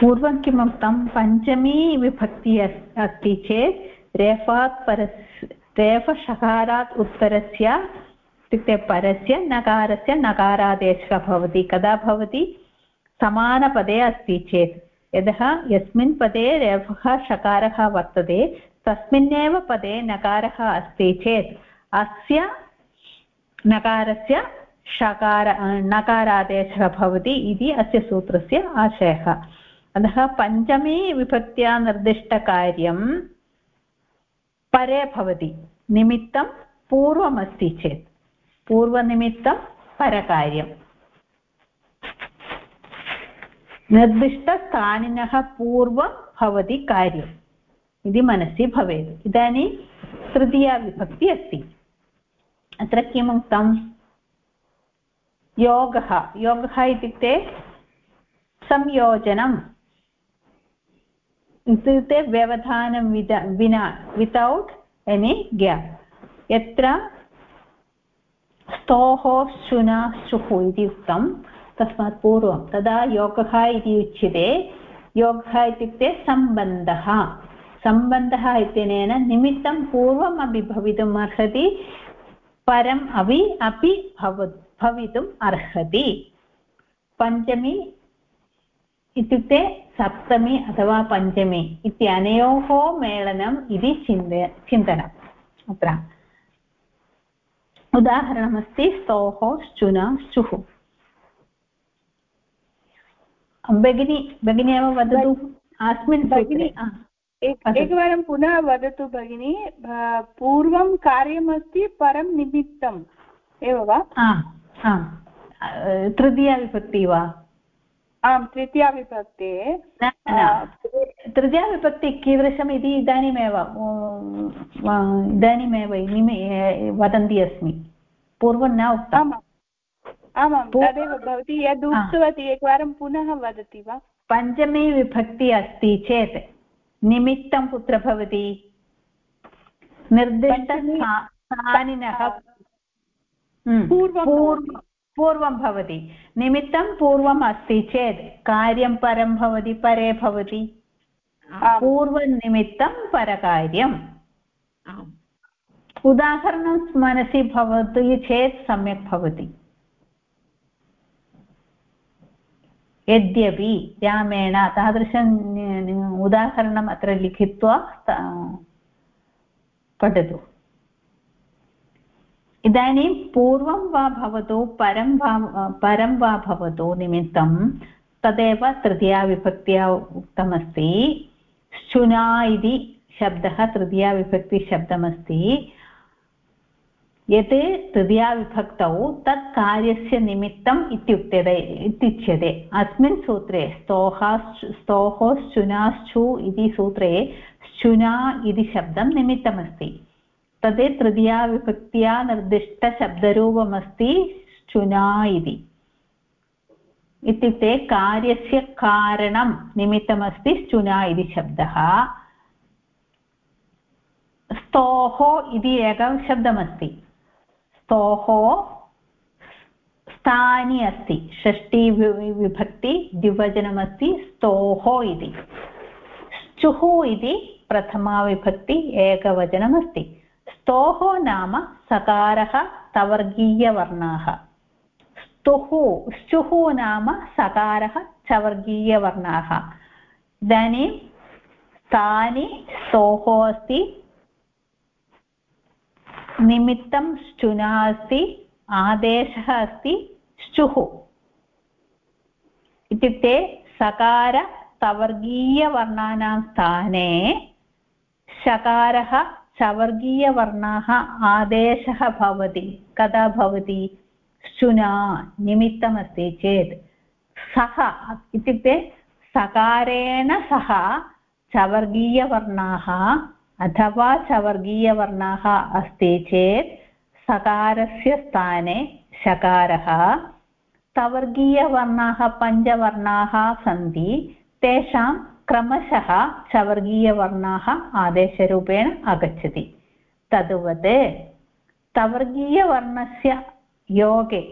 पूर्वं किमुक्तं पञ्चमी विभक्ति अस्ति चेत् रेफात् परस् रेफषकारात् उत्तरस्य इत्युक्ते परस्य नकारस्य नकारादेशः भवति। कदा भवति? समानपदे अस्ति चेत्। यतः यस्मिन् पदे रेफः षकारः वर्तते, तस्मिन्नेव पदे नकारः अस्ति चेत् अस्य नकारस्य षकार, नकारादेशः भवति इति अस्य सूत्रस्य आशयः। अतः पञ्चमी विभक्त्या निर्दिष्टकार्यं परे भवति, निमित्तं पूर्वमस्ति चेत्। पूर्वनिमित्तं परकार्यम्। निर्दिष्टस्थानिनः पूर्वं भवति कार्यम्। इति मनसि भवेत्। इदानीं तृतीया विभक्ति अस्ति। अत्र किम् उक्तं योगः। योगः इत्युक्ते संयोजनम्। इत्युक्ते व्यवधानं विना वितौट् एनि ग्याप् यत्र स्तोः शुना शुः इति उक्तं, तस्मात् पूर्वं। तदा योगः इति उच्यते। योगः इत्युक्ते सम्बन्धः। सम्बन्धः इत्यनेन निमित्तं पूर्वम् भवितुम् अर्हति, परम् अपि अपि भव, भवितुम् अर्हति। पञ्चमी इत्युक्ते सप्तमी अथवा पञ्चमी इत्यनयोः मेलनम् इति चिन्त, चिन्तनम्। अत्र उदाहरणमस्ति स्तोः श्चुना श्चुः भगिनी भगिनी एव वदतु अस्मिन् भगिनी। एकवारं पुनः वदतु भगिनी पूर्वं कार्यमस्ति परं निमित्तम् एव वा तृतीया विभक्ति वा आं तृतीयाविभक्ते तृतीयाविभक्ति कीदृशम् इति इदानीमेव इदानीमेव निमि वदन्ती अस्मि। पूर्वं न उक्तम्। आमां तदेव भवती। यद् उक्तवती एकवारं पुनः वदति वा? पञ्चमी विभक्ति अस्ति चेत् निमित्तं कुत्र भवति? निर्दिष्टस्थानिनः। हम्म, पूर्वं पूर्व- भवति। निमित्तं पूर्वम् अस्ति चेत् कार्यं परं भवति परे भवति। पूर्वनिमित्तं परकार्यम्। उदाहरणं मनसि भवति चेत् सम्यक् भवति। यद्यपि रामेण तादृशं उदाहरणम् अत्र लिखित्वा पठतु। इदानीं पूर्वं वा भवतु, परं वा परं वा भवतु निमित्तं, तदेव तृतीयाविभक्त्या उक्तमस्ति। शुना इति शब्दः तृतीयाविभक्तिशब्दमस्ति यत् तृतीयाविभक्तौ तत् कार्यस्य निमित्तम् इत्युक्ते इत्युच्यते। अस्मिन् सूत्रे स्तोः स्तोः श्चुनाश्चु इति सूत्रे श्चुना इति शब्दं निमित्तमस्ति। तद् तृतीयाविभक्त्या निर्दिष्टशब्दरूपमस्ति श्चुना इति। इत्युक्ते कार्यस्य कारणं निमित्तमस्ति श्चुना इति शब्दः। स्तोः इति एकः शब्दमस्ति। स्तोः स्थानि अस्ति, षष्ठी विभक्ति द्विवचनमस्ति, स्तोः इति। श्चुः इति प्रथमा विभक्ति एकवचनमस्ति। स्तोः नाम सकारः, तवर्गीयवर्णाः। स्तुः श्चुः नाम सकारः चवर्गीयवर्णाः इदानीं स्थानि स्तोः अस्ति, निमित्तं श्चुना अस्ति, आदेशः अस्ति श्चुः इत्युक्ते सकार स्थाने शकारः चवर्गीयवर्णाः आदेशः भवति। कदा भवति? श्चुना निमित्तमस्ति चेत्। सः इत्युक्ते सकारेण सह चवर्गीयवर्णाः अथवा चवर्गीयवर्णाः अस्ति चेत् सकारस्य स्थाने शकारः तवर्गीयवर्णाः, पञ्चवर्णाः सन्ति। तेषां क्रमशः चवर्गीयवर्णाः आदेशरूपेण आगच्छति। तद्वत् तवर्गीयवर्णस्य योगे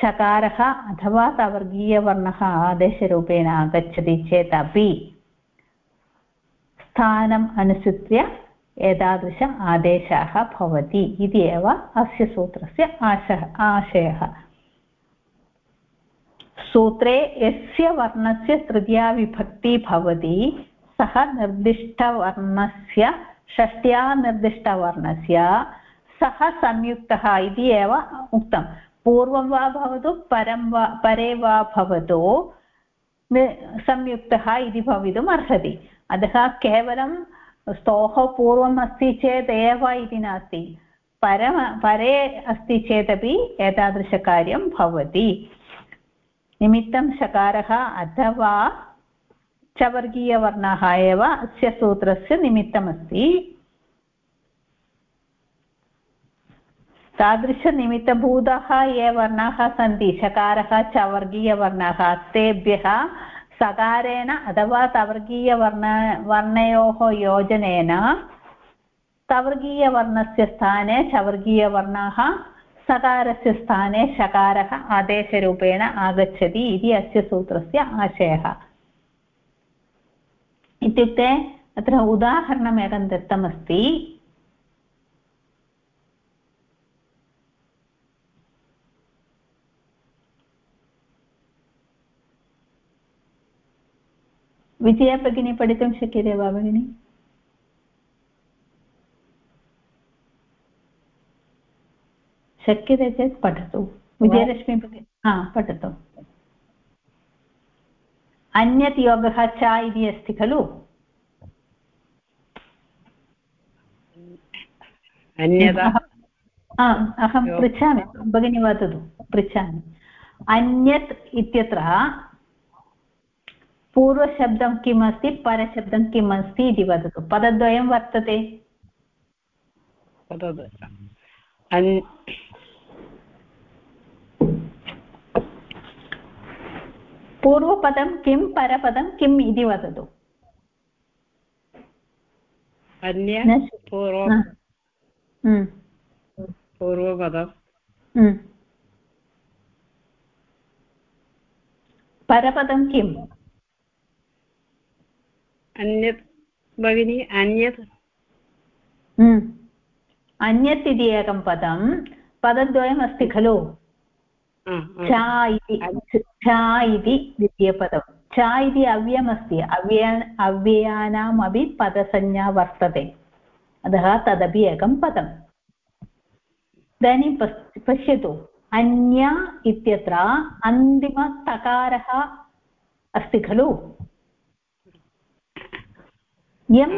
शकारः अथवा तवर्गीयवर्णः आदेशरूपेण आगच्छति चेदपि स्थानम् अनुसृत्य एतादृश आदेशाः भवति इति एव अस्य सूत्रस्य आशः आशयः। सूत्रे यस्य वर्णस्य तृतीया विभक्ति भवति। सः निर्दिष्टवर्णस्य, षष्ट्या निर्दिष्टवर्णस्य। सः संयुक्तः इति एव उक्तं। पूर्वं वा भवतु, परं वा, परे वा भवतु संयुक्तः इति भवितुम् अर्हति। अतः केवलं स्तोः पूर्वम् अस्ति चेत् एव इति नास्ति। परम, परे अस्ति चेदपि एतादृशकार्यं भवति। निमित्तं शकारः अथवा चवर्गीयवर्णः एव अस्य सूत्रस्य निमित्तमस्ति। तादृशनिमित्तभूताः ये वर्णाः सन्ति, शकारः, चवर्गीयवर्णः, तेभ्यः सकारेण अथवा तवर्गीयवर्ण, वर्णयोः योजनेन तवर्गीयवर्णस्य स्थाने चवर्गीयवर्णाः सकारस्य स्थाने शकारः आदेशरूपेण आगच्छति इति अस्य सूत्रस्य आशयः। इत्युक्ते अत्र उदाहरणमेकं दत्तमस्ति। विजया भगिनी पठितुं शक्यते वा भगिनि? शक्यते चेत् पठतु विजयलक्ष्मी भगिनी हा पठतु अन्यत् योगः च इति अस्ति खलु? अहं पृच्छामि। भगिनी वदतु पृच्छामि। अन्यत् इत्यत्र पूर्वशब्दं किम् अस्ति परशब्दं किम् अस्ति इति वदतु। पदद्वयं वर्तते। पूर्वपदं किं परपदं किम् इति वदतु। अन्य पूर्व हम्म। पूर्वपदं। हम्म। परपदं किम्? अन्यत् भगिनि अन्यत्। हम्म। अन्यत् इति एकं पदं। पदद्वयम् अस्ति खलु। च इति च इति द्वितीयपदं च इति अव्ययमस्ति अव्यय अव्ययानामपि पदसंज्ञा वर्तते अतः तदपि एकं पदम् इदानीं पश् पश्यतु अन्या इत्यत्र अन्तिमतकारः अस्ति खलु यं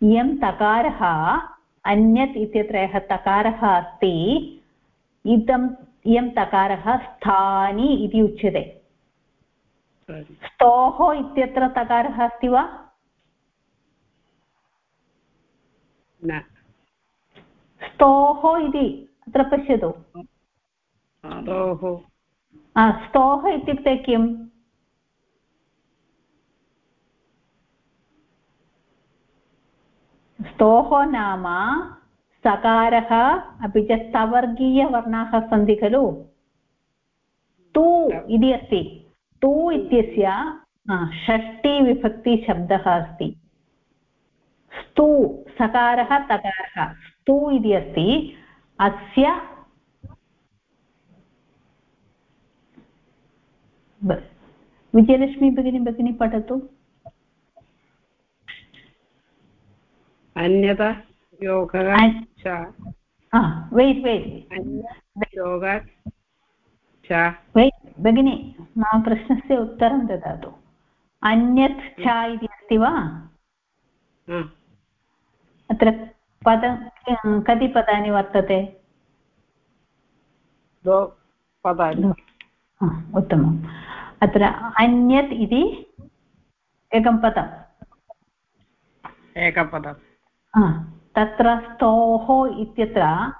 यं तकारः अन्यत् इत्यत्र यः तकारः अस्ति इदम् इयं तकारः स्थानि इति उच्यते। स्तोः इत्यत्र तकारः अस्ति वा? न। स्तोः इति अत्र पश्यतु। स्तोः। इत्युक्ते किम् स्तोः नाम सकारः अपि च स्तवर्गीयवर्णाः सन्ति खलु? तु इति अस्ति। तु इत्यस्य षष्टिविभक्तिशब्दः अस्ति। स्तु सकारः तकारः। स्तु इति अस्ति। अस्य विजयलक्ष्मी भगिनी भगिनी पठतु। अन्यथा योगः वेट् वेट् योगात् वेट् भगिनि मम प्रश्नस्य उत्तरं ददातु। अन्यत् च इति अस्ति वा? अत्र पद कति पदानि वर्तते? उत्तमम्। अत्र अन्यत् इति एकं पदम्। एकपदम् तत्र स्तोः इत्यत्र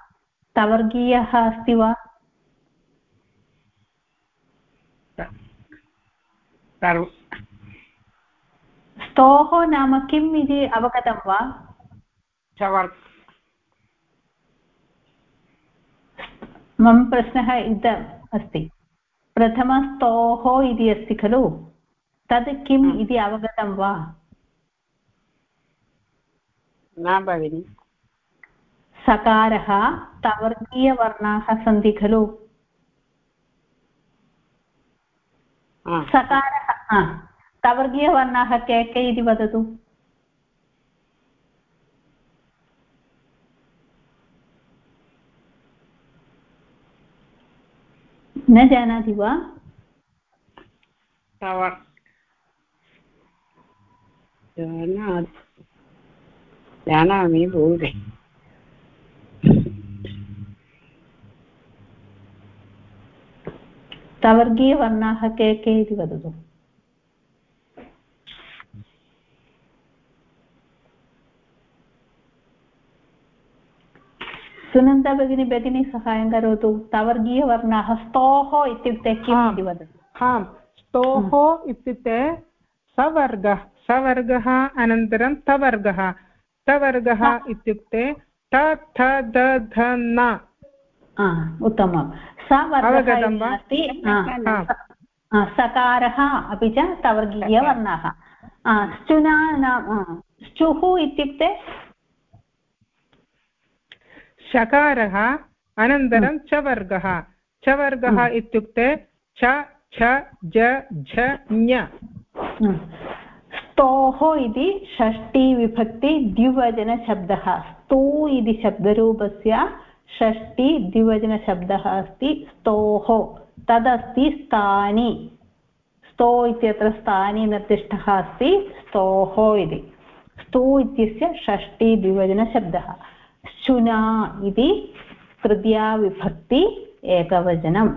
तवर्गीयः अस्ति वा? स्तोः नाम किम् इति अवगतं वा? मम प्रश्नः इदम् अस्ति। प्रथमस्तोः इति अस्ति खलु? तद् किम् इति अवगतं वा? न भगिनि। सकारः तवर्गीयवर्णाः सन्ति खलु। सकारः तवर्गीयवर्णाः के के इति वदतु। न जानाति वा? जानाति। जानामि भूरि तवर्गीयवर्णाः के के इति वदतु सुनन्दा भगिनी भगिनी सहायं करोतु तवर्गीयवर्णाः स्तोः इत्युक्ते किम् इति वदतु आम् स्तोः इत्युक्ते सवर्गः सवर्गः अनन्तरं तवर्गः। तवर्गः इत्युक्ते ठ ठ द ध न। उत्तमं सवर्गः अस्ति। सकारः अपि च तवर्गीयवर्णः। स्चुना स्चुः इत्युक्ते? शकारः अनन्तरं च वर्गः च वर्गः इत्युक्ते छ छ ज झ स्तोः इति षष्टिविभक्ति द्विवचनशब्दः। स्तू इति शब्दरूपस्य षष्टि द्विवचनशब्दः अस्ति स्तोः। तदस्ति स्थानि। स्तो इत्यत्र स्थानि निर्दिष्टः अस्ति स्तोः इति। स्तु इत्यस्य षष्टि द्विवचनशब्दः। शुना इति तृतीया विभक्ति एकवचनं।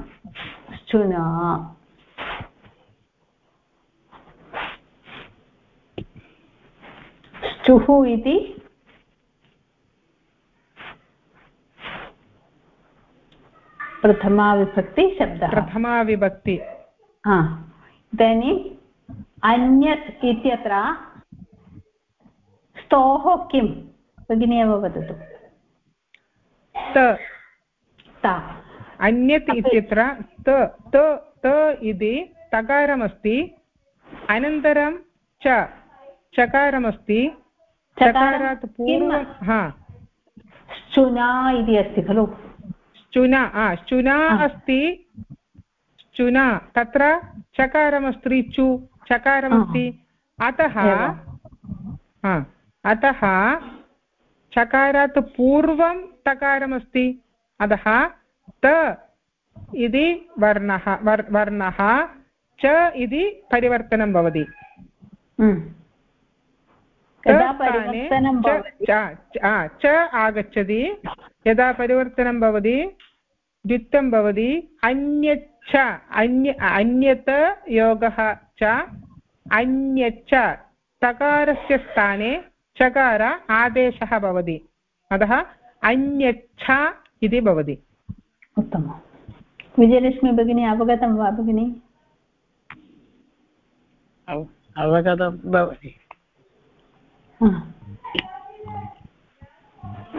शुना। स्तुः इति? प्रथमा विभक्ति शब्दः। प्रथमा विभक्ति इदानीम् अन्यत् इत्यत्र स्तोः किं? भगिनी एव वदतु। त। अन्यत् इत्यत्र त त त इति तकारमस्ति। अनन्तरं च चकारमस्ति। चकारात् पूर्वं हा। चुना इति अस्ति खलु। चुना चुना अस्ति। चुना तत्र चकारमस्ति चु चकारमस्ति। अतः अतः चकारात् पूर्वं तकारमस्ति। अतः त इति वर्णः वर्णः च इति परिवर्तनं भवति। च आगच्छति। यदा परिवर्तनं भवति द्वित्वं भवति अन्यच्च अन्य अन्यत योगः च अन्यच्च तकारस्य स्थाने चकार आदेशः भवति। अतः अन्यच्छा इति भवति। उत्तमं विजयलक्ष्मी भगिनी अवगतं वा भगिनि? अवगतं भवति।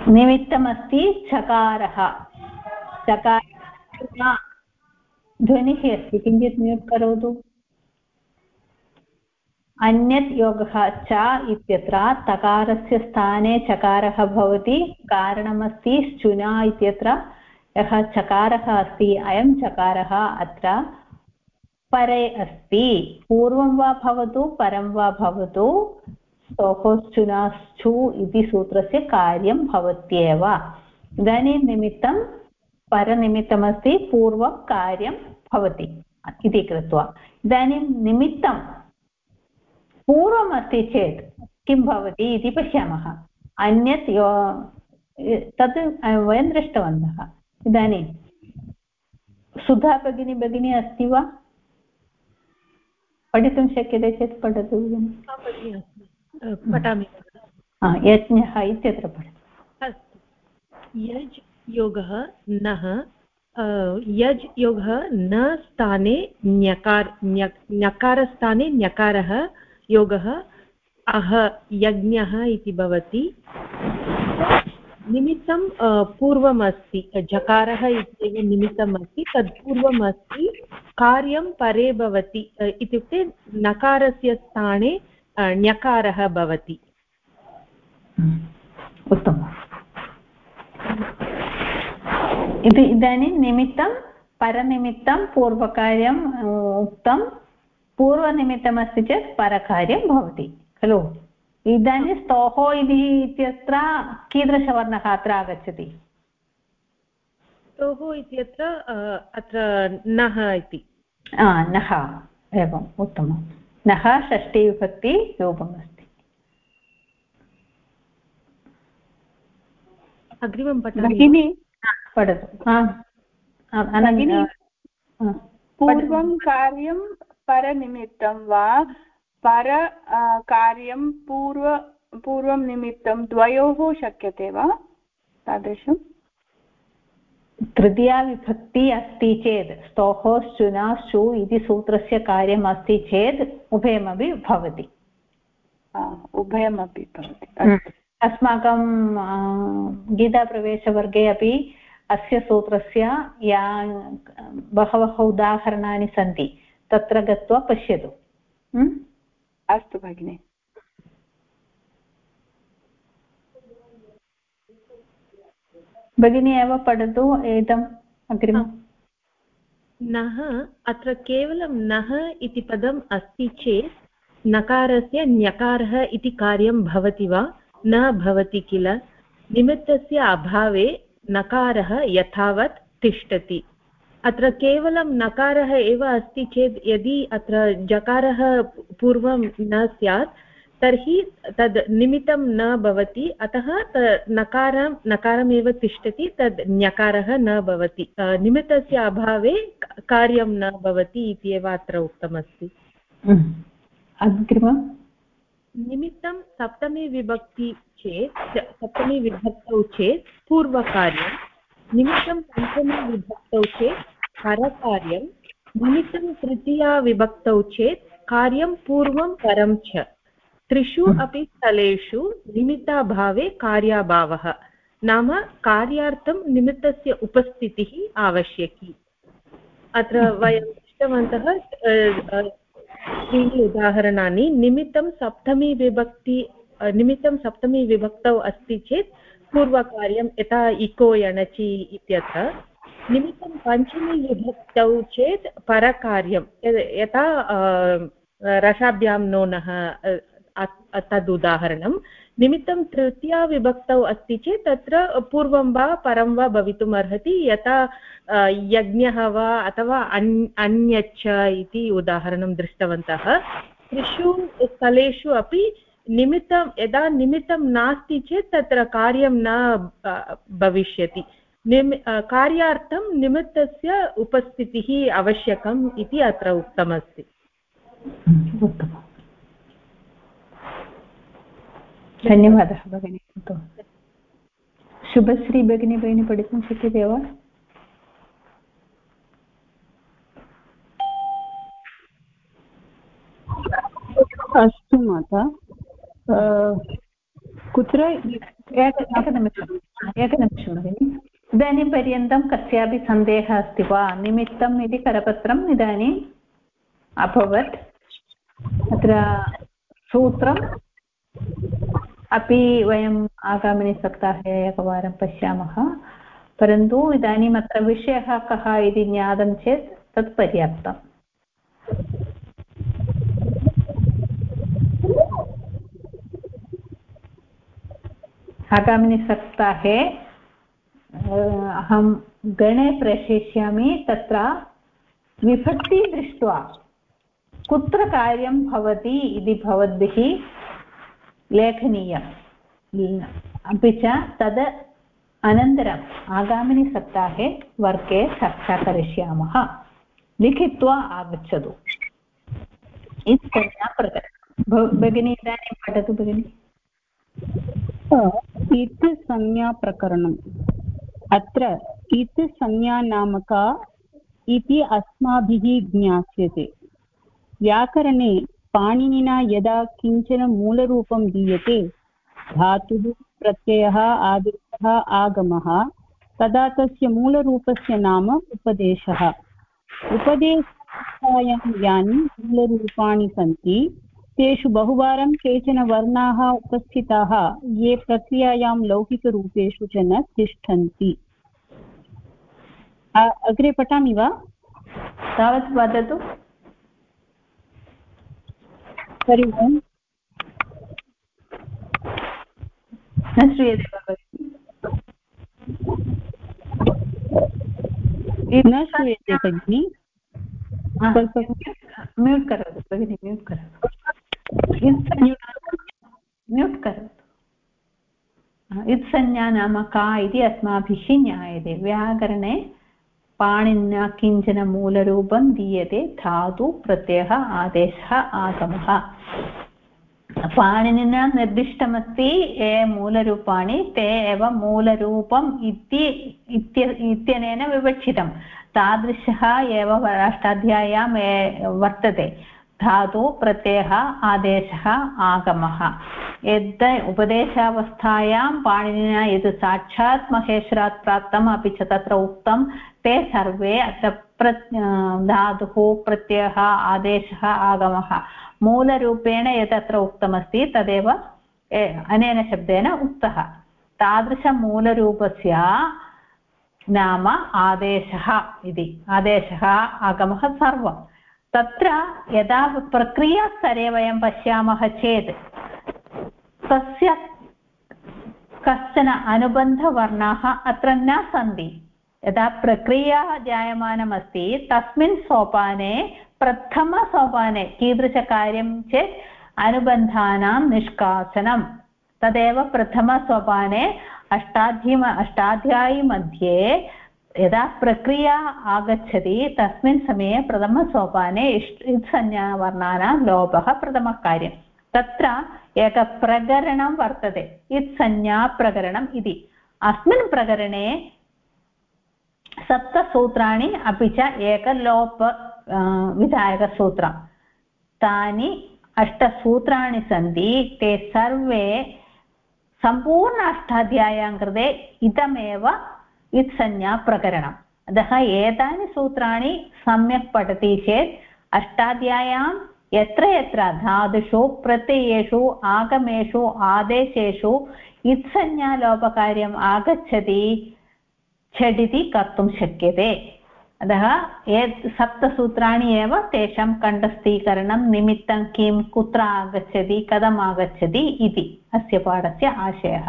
निमित्तमस्ति चकारः। चकार ध्वनिः अस्ति, किञ्चित् म्यूट् करोतु। अन्यत् योगः च इत्यत्र तकारस्य स्थाने चकारः भवति, कारणमस्ति चुना इत्यत्र। यः चकारः अस्ति, अयं चकारः अत्र परे अस्ति। पूर्वं वा भवतु, परं वा भवतु। सोहोश्चुनाश्चु इति सूत्रस्य कार्यं भवत्येव इदानीं निमित्तं परनिमित्तमस्ति पूर्वं कार्यं भवति इति कृत्वा इदानीं निमित्तं पूर्वम् अस्ति चेत् किं भवति इति पश्यामः अन्यत् यो तत् वयं दृष्टवन्तः इदानीं सुधा भगिनी भगिनी अस्ति वा पठितुं शक्यते चेत् पठतु पठामि। यज्ञः इत्यत्र पठतु। अस्तु। यज् योगः नः यज् योगः न स्थाने न्यकार न्यकारस्थाने न्यकारः योगः अह यज्ञः इति भवति। निमित्तं पूर्वमस्ति जकारः इत्येव निमित्तम् अस्ति तद् पूर्वम् अस्ति कार्यं परे भवति इत्युक्ते नकारस्य स्थाने ण्यकारः भवति। उत्तमम्। इति इदानीं निमित्तं परनिमित्तं पूर्वकार्यम् उक्तं। पूर्वनिमित्तमस्ति चेत् परकार्यं भवति खलु? इदानीं स्तोः इति इत्यत्र कीदृशवर्णः अत्र आगच्छति? स्तोः इत्यत्र अत्र नः इति। नः। एवम् उत्तमं नः षष्टिविभक्ति रूपमस्ति अग्रिमं पठामि। पठतु। पूर्वं कार्यं परनिमित्तं वा पर कार्यं पूर्व पूर्वं निमित्तं द्वयोः शक्यते वा? तादृशम्। तृतीया विभक्ति अस्ति चेत् स्तोः शुना शु इति सूत्रस्य कार्यम् अस्ति चेत् उभयमपि भवति। उभयमपि भवति। अस्माकं गीताप्रवेशवर्गे अपि अस्य सूत्रस्य या बहवः उदाहरणानि सन्ति। तत्र गत्वा पश्यतु। अस्तु भगिनि। भगिनी एव पठतु एतम् अग्रिमम्। नः अत्र केवलं नः इति पदम् अस्ति चेत् नकारस्य न्यकारः इति कार्यं भवति वा? न भवति किल? निमित्तस्य अभावे नकारः यथावत् तिष्ठति। अत्र केवलं नकारः एव अस्ति चेत् यदि अत्र जकारः पूर्वं न स्यात् तर्हि तद् निमित्तं न भवति अतः नकारं नकारमेव तिष्ठति तद् ञकारः न भवति। निमित्तस्य अभावे कार्यं न भवति इति एव अत्र उक्तमस्ति। अग्रिमं निमित्तं सप्तमी विभक्ति चेत् सप्तमी विभक्तौ चेत् पूर्वकार्यं निमित्तं पञ्चमी विभक्तौ चेत् परकार्यं निमित्तं तृतीया विभक्तौ चेत् कार्यं पूर्वं परं च। त्रिषु अपि स्थलेषु निमित्ताभावे कार्याभावः नाम कार्यार्थं निमित्तस्य उपस्थितिः आवश्यकी। अत्र वयं दृष्टवन्तः त्रीणि उदाहरणानि। निमित्तं सप्तमी विभक्ति निमित्तं सप्तमी विभक्तौ अस्ति चेत् पूर्वकार्यं यथा इको यणचि इत्यत्र निमित्तं पञ्चमी विभक्तौ चेत् परकार्यं। यथा रसाभ्यां नोनः तदुदाहरणं निमित्तं तृतीया विभक्तौ अस्ति चेत् तत्र पूर्वं वा परं वा भवितुम् अर्हति यथा यज्ञः वा अथवा अन् अन्यच्च इति उदाहरणं दृष्टवन्तः। त्रिषु स्थलेषु अपि निमित्तं, यदा निमित्तं नास्ति चेत् तत्र कार्यं न भविष्यति। निमि कार्यार्थं निमित्तस्य उपस्थितिः आवश्यकम् इति अत्र उक्तमस्ति। धन्यवादः भगिनी। शुभश्री भगिनी भगिनी पठितुं शक्यते वा? अस्तु माता। कुत्र एकनिमिषम् एकनिमिषं भगिनि। इदानीं पर्यन्तं कस्यापि सन्देहः अस्ति वा? निमित्तम् इति करपत्रम् इदानीम् अभवत्। अत्र सूत्रम् अपि वयम् आगामिनि सप्ताहे एकवारं पश्यामः, परन्तु इदानीम् अत्र विषयः कः इति ज्ञातं चेत् तत् पर्याप्तम्। आगामिनि सप्ताहे अहं गणे प्रेषयिष्यामि तत्र विभक्ति दृष्ट्वा कुत्र कार्यं भवति इति भवद्भिः लेखनीयम्। अपि च तद् अनन्तरम् आगामिनि सप्ताहे वर्गे चर्चा करिष्यामः। लिखित्वा आगच्छतु। इति प्रकरणं भगिनी, इदानीं पठतु भगिनी। इत् संज्ञाप्रकरणम् अत्र इत् संज्ञा नाम का इति अस्माभिः ज्ञास्यते। व्याकरणे पाणिनिना यदा किंचन मूलरूपं दीयते, धातुः प्रत्ययः आदेशः आगमः, तदा तस्य मूलरूपस्य नाम उपदेशः। उपदेशायां यानि मूलरूपाणि सन्ति, तेषु बहुवारं केचन वर्णाः उपस्थिताः, ये प्रक्रियायां लौकिकरूपेषु च न तिष्ठन्ति। अग्रे पठामि वा? तावत् वदतु। हरि ओम् न श्रूयते न श्रूयते भगिनि म्यूट् करोतु भगिनि म्यूट् करोतु म्यूट् करोतु इत्संज्ञा नाम का इति अस्माभिः ज्ञायते व्याकरणे पाणिन्या किंचन मूलरूपं दीयते, धातु प्रत्ययः आदेशः आगमः। पाणिनिना निर्दिष्टमस्ति ये मूलरूपाणि, ते एव मूलरूपम् इति इत्यनेन विवक्षितं। तादृशः एव अष्टाध्याय्यां वर्तते। धातु प्रत्ययः आदेशः आगमः। यद् उपदेशावस्थायां पाणिनिना यद् साक्षात् महेश्वरात् प्राप्तम्, अपि च तत्र उक्तं ते सर्वे अत्र प्र धातुः, प्रत्ययः, आदेशः, आगमः। मूलरूपेण यत् अत्र उक्तमस्ति, तदेव अनेन शब्देन उक्तः। तादृशमूलरूपस्य नाम आदेशः इति। आदेशः, आगमः सर्वं। तत्र यदा प्रक्रियास्तरे वयं पश्यामः चेत्, तस्य कश्चन अनुबन्धवर्णाः अत्र न सन्ति। यदा प्रक्रिया जायमानमस्ति, तस्मिन् सोपाने प्रथमसोपाने कीदृशकार्यं चेत् अनुबन्धानां निष्कासनं तदेव प्रथमसोपाने अष्टाध्यायी अष्टाध्यायीमध्ये यदा प्रक्रिया आगच्छति, तस्मिन् समये प्रथमसोपाने इत्संज्ञावर्णानां लोपः प्रथमः कार्यं तत्र एकप्रकरणं वर्तते, इत्संज्ञाप्रकरणम् इति। अस्मिन् प्रकरणे सप्तसूत्राणि अपि च एकलोप विधायकसूत्रं। तानि अष्टसूत्राणि सन्ति, ते सर्वे सम्पूर्ण अष्टाध्याय्यां कृते इदमेव इत्संज्ञाप्रकरणम् अतः एतानि सूत्राणि सम्यक् पठति चेत् अष्टाध्याय्यां यत्र यत्र धातुषु, प्रत्ययेषु, आगमेषु, आदेशेषु इत्संज्ञालोपकार्यम् आगच्छति झटिति कर्तुं शक्यते। अतः एत् सप्तसूत्राणि एव तेषां कण्ठस्थीकरणं निमित्तं किं कुत्र आगच्छति कथम् आगच्छति इति अस्य पाठस्य आशयः।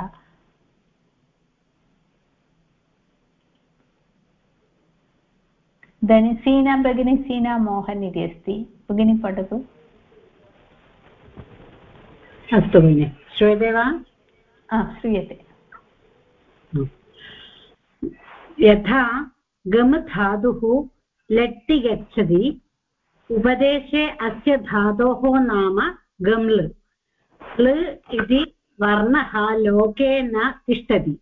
इदानीं सीना भगिनी सीना मोहन् इति अस्ति। भगिनी पठतु। अस्तु भगिनि। श्रूयते वा? श्रूयते। यथा गम धातुः लट्टि गच्छति उपदेशे अस्य धातोः नाम गम्ल। ल् इति वर्णः लोके न तिष्ठति।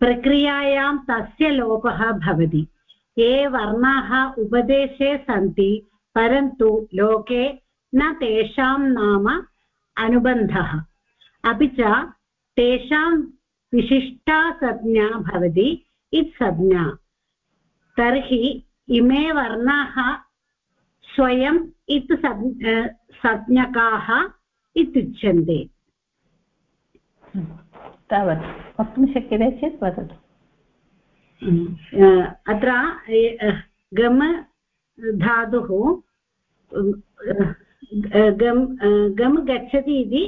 प्रक्रियायां तस्य लोपः भवति। ये वर्णाः उपदेशे सन्ति, परन्तु लोके न तेषां नाम अनुबन्धः। अपि च तेषां विशिष्टा संज्ञा भवति इत् संज्ञा। तर्हि इमे वर्णाः स्वयम् इत् संज्ञकाः इत्युच्यन्ते। तावत् वक्तुं शक्यते चेत् वदतु। अत्र गम धातुः गम् गम् गच्छति इति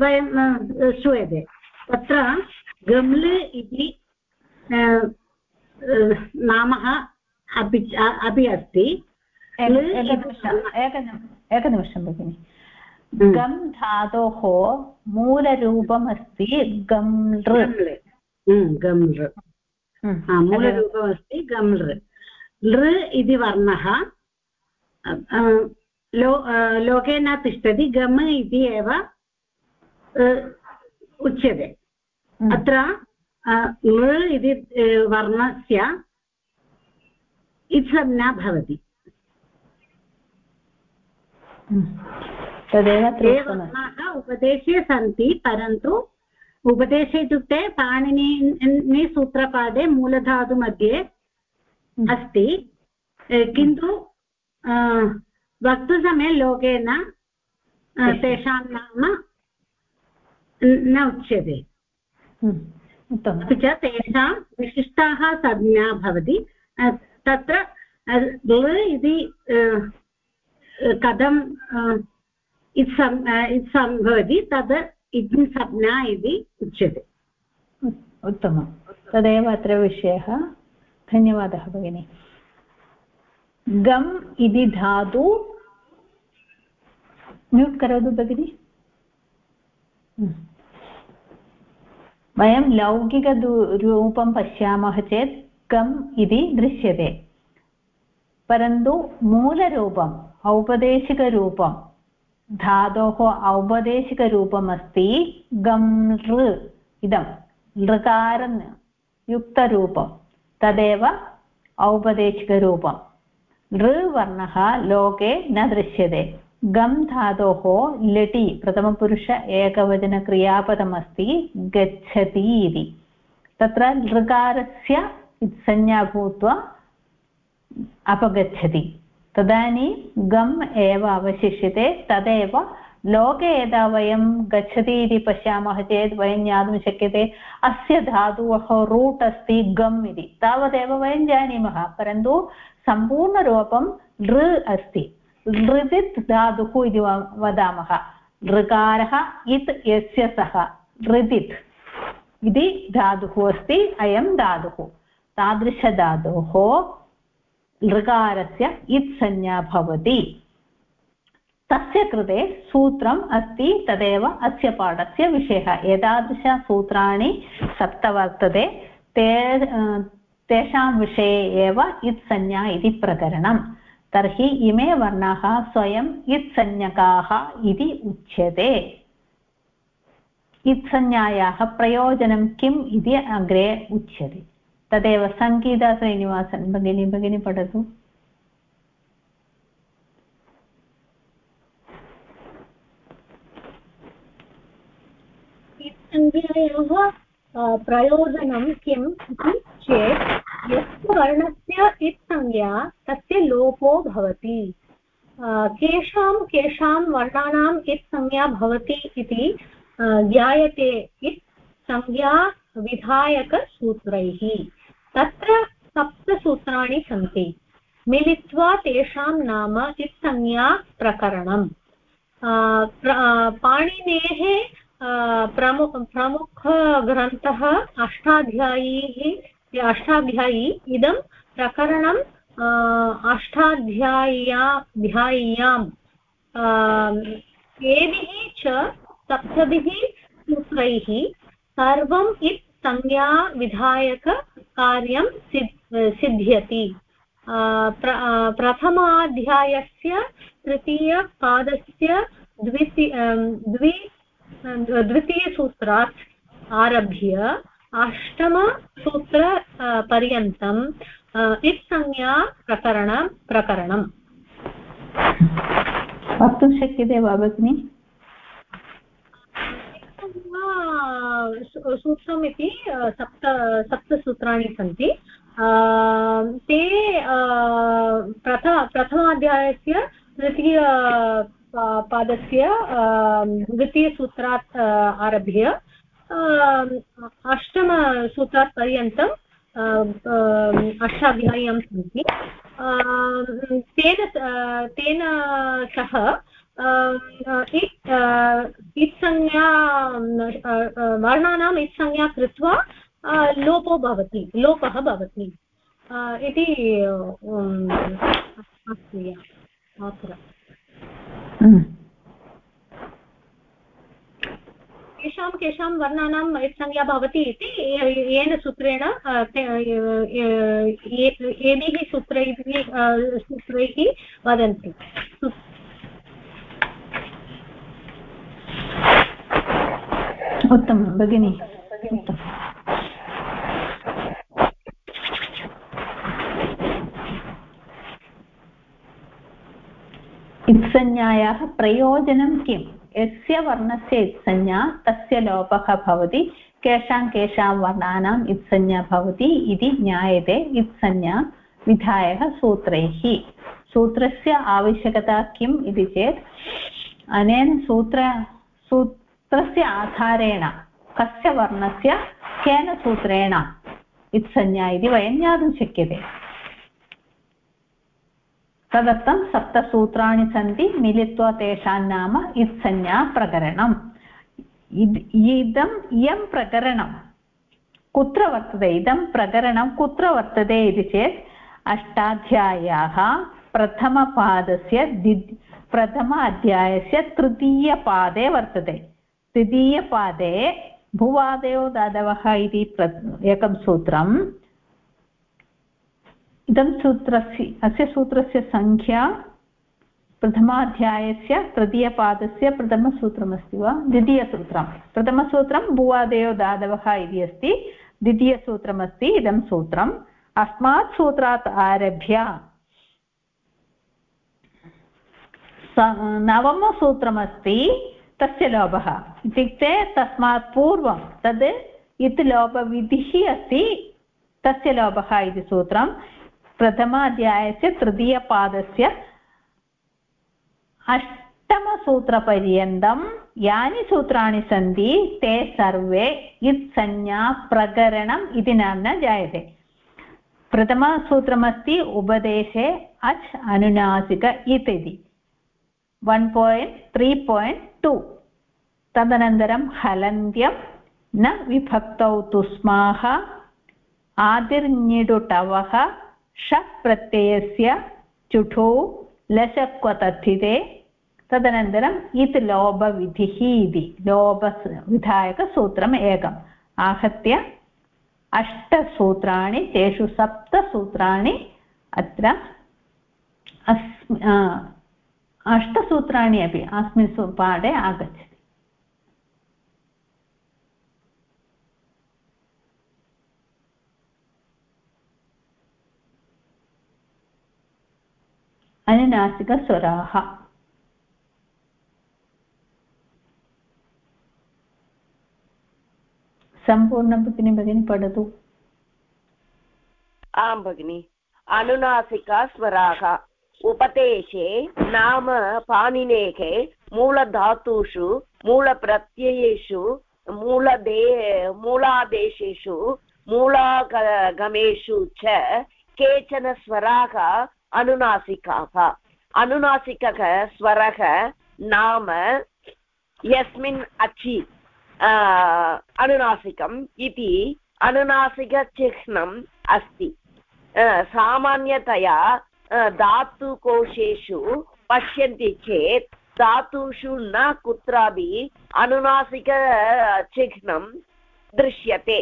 वयं श्रूयते। तत्र गम्ल इति नामः अपि अपि अस्ति। एकनिमिषं भगिनि। गम् धातोः मूलरूपमस्ति गम्लृ गम्लृ मूलरूपमस्ति गम्लृ लृ इति वर्णः। लो लोके न तिष्ठति गम इति एव उच्यते। अत्र लृ इति वर्णस्य इत्संज्ञा भवति। तदेव ते वर्णाः उपदेशे सन्ति परन्तु उपदेशे इत्युक्ते पाणिनि सूत्रपाठे मूलधातुमध्ये अस्ति। किन्तु वक्तुसमये लोकेन तेषां नाम न उच्यते। अपि च तेषां विशिष्टाः संज्ञा भवति। तत्र इति कथं इत्सं इत्सं भवति तद् इति संज्ञा इति उच्यते। उत्तमं तदेव अत्र विषयः। धन्यवादः भगिनि। गम् इति धातु म्यूट् करोतु भगिनि। वयं लौकिकरूपं पश्यामः चेत् गम् इति दृश्यते। परन्तु मूलरूपम् औपदेशिकरूपं, धातोः औपदेशिकरूपमस्ति गम् ऋ इदं लृकारन् युक्तरूपं, तदेव औपदेशिकरूपं। लृवर्णः लोके न दृश्यते। गम् धातोः लिटि प्रथमपुरुष एकवचनक्रियापदमस्ति, गच्छति इति। तत्र लृकारस्य संज्ञा भूत्वा अपगच्छति। तदानीं गम् एव अवशिष्यते, तदेव लोके यदा वयं गच्छति इति पश्यामः चेत् वयं ज्ञातुं शक्यते, अस्य धातुः रूट् अस्ति गम् इति। तावदेव वयं जानीमः, परन्तु सम्पूर्णरूपं लृ अस्ति। लृदित् धातुः इति वदामः। लृकारः इत् यस्य सः। ऋदित् इति धातुः अस्ति, अयं धातुः। तादृशधातोः लृकारस्य इत् संज्ञा भवति। तस्य कृते सूत्रम् अस्ति, तदेव अस्य पाठस्य विषयः। एतादृशसूत्राणि सप्त वर्तते। ते तेषां विषये एव इत्संज्ञा इति प्रकरणं तर्हि इमे वर्णाः स्वयम् इत्संज्ञकाः इति उच्यते। इत्संज्ञायाः प्रयोजनं किम् इति अग्रे उच्यते। तदेव सङ्गीता भगिनी भगिनी, पठतु। इत्संज्ञायाः प्रयोजनं किम् इति चेत् यस्य वर्णस्य इत्संज्ञा तस्य लोपो भवति। केषां केषां वर्णानाम् इत्संज्ञा भवति इति ज्ञायते इत् संज्ञा विधायकसूत्रैः। तत्र सप्तसूत्राणि सन्ति। मिलित्वा तेषां नाम इत्संज्ञा प्रकरणम्। पाणिनेः प्रमुख प्रमुखग्रन्थः अष्टाध्यायीः अष्टाध्यायी इदं प्रकरणम् अष्टाध्याय्याध्याय्याम् एभिः च सप्तभिः सूत्रैः सर्वम् इत् संज्ञाविधायककार्यं सिद्ध्यति। प्र प्रथमाध्यायस्य तृतीयपादस्य द्विति द्वि द्वितीयसूत्रात् आरभ्य अष्टमसूत्र पर्यन्तम् इत्संज्ञा प्रकरण प्रकरणम्। वक्तुं शक्यते वा भगिनि? सूत्रम् इति सप्त सप्तसूत्राणि सन्ति। ते प्रथ प्रथमाध्यायस्य तृतीय पादस्य द्वितीयसूत्रात् आरभ्य अष्टमसूत्रात् पर्यन्तम् अष्टाध्याय्यां सन्ति. तेन तेन सह इत्संज्ञा वर्णानाम् इत्संज्ञा कृत्वा लोपो भवति, लोपः भवति. इति अस्ति अत्र केषां केषां वर्णानां संज्ञा भवति इति येन सूत्रेण एभिः सूत्रैः सूत्रैः वदन्ति। उत्तमं, भगिनि। इत्संज्ञायाः प्रयोजनं किम्? यस्य वर्णस्य इत्संज्ञा तस्य लोपः भवति। केषां केषां वर्णानाम् इत्संज्ञा भवति इति ज्ञायते इत्संज्ञा विधायः सूत्रैः। सूत्रस्य आवश्यकता किम् इति चेत्, अनेन सूत्र, सूत्रस्य आधारेण कस्य वर्णस्य, केन सूत्रेण इत्संज्ञा इति वयं ज्ञातुं शक्यते। तदर्थं सप्तसूत्राणि सन्ति, मिलित्वा तेषां नाम इत्संज्ञा प्रकरणम्। इदम् इयं प्रकरणं? कुत्र वर्तते? इदं प्रकरणं कुत्र वर्तते इति चेत् अष्टाध्याय्याः प्रथमपादस्य द्वि प्रथम अध्यायस्य तृतीयपादे वर्तते। तृतीयपादे भुवादयो दादवः इति एकं सूत्रं इदं सूत्रस्य, अस्य सूत्रस्य सङ्ख्या प्रथमाध्यायस्य तृतीयपादस्य प्रथमसूत्रमस्ति वा? द्वितीयसूत्रं। प्रथमसूत्रं भुवादयो दादवः इति अस्ति। द्वितीयसूत्रमस्ति इदं सूत्रम्। अस्मात् सूत्रात् आरभ्य नवमसूत्रमस्ति तस्य लोभः। इत्युक्ते तस्मात् पूर्वं तद् इत् लोपविधिः अस्ति तस्य लोभः इति सूत्रं प्रथमाध्यायस्य तृतीयपादस्य अष्टमसूत्रपर्यन्तं यानि सूत्राणि सन्ति ते सर्वे इत्संज्ञाप्रकरणम् इति नाम्ना जायते. प्रथमसूत्रमस्ति उपदेशे अच् अनुनासिक इति one point three point two तदनन्तरं हलन्त्यं, न विभक्तौ तु स्माः आदिर्ञिडुटवः षप्रत्ययस्य चुठौ लशक्वतथिते तदनन्तरम् इत् लोभविधिः इति लोभविधायकसूत्रम् एकम्। आहत्य अष्टसूत्राणि, तेषु सप्तसूत्राणि अत्र अस् अष्टसूत्राणि अपि अस्मिन् पाठे आगच्छति अनुनासिकस्वराः। सम्पूर्णं भगिनी भगिनी, पठतु। आं भगिनि। अनुनासिकस्वराः। उपदेशे नाम पाणिनेः मूलधातुषु, मूलप्रत्ययेषु, मूलदे, मूलादेशेषु मूलागमेषु च केचन स्वराः अनुनासिकाः। अनुनासिकः स्वरः नाम यस्मिन् अचि अनुनासिकम् इति अनुनासिकचिह्नम् अस्ति। सामान्यतया धातुकोशेषु पश्यन्ति चेत् धातुषु न कुत्रापि अनुनासिकचिह्नं दृश्यते।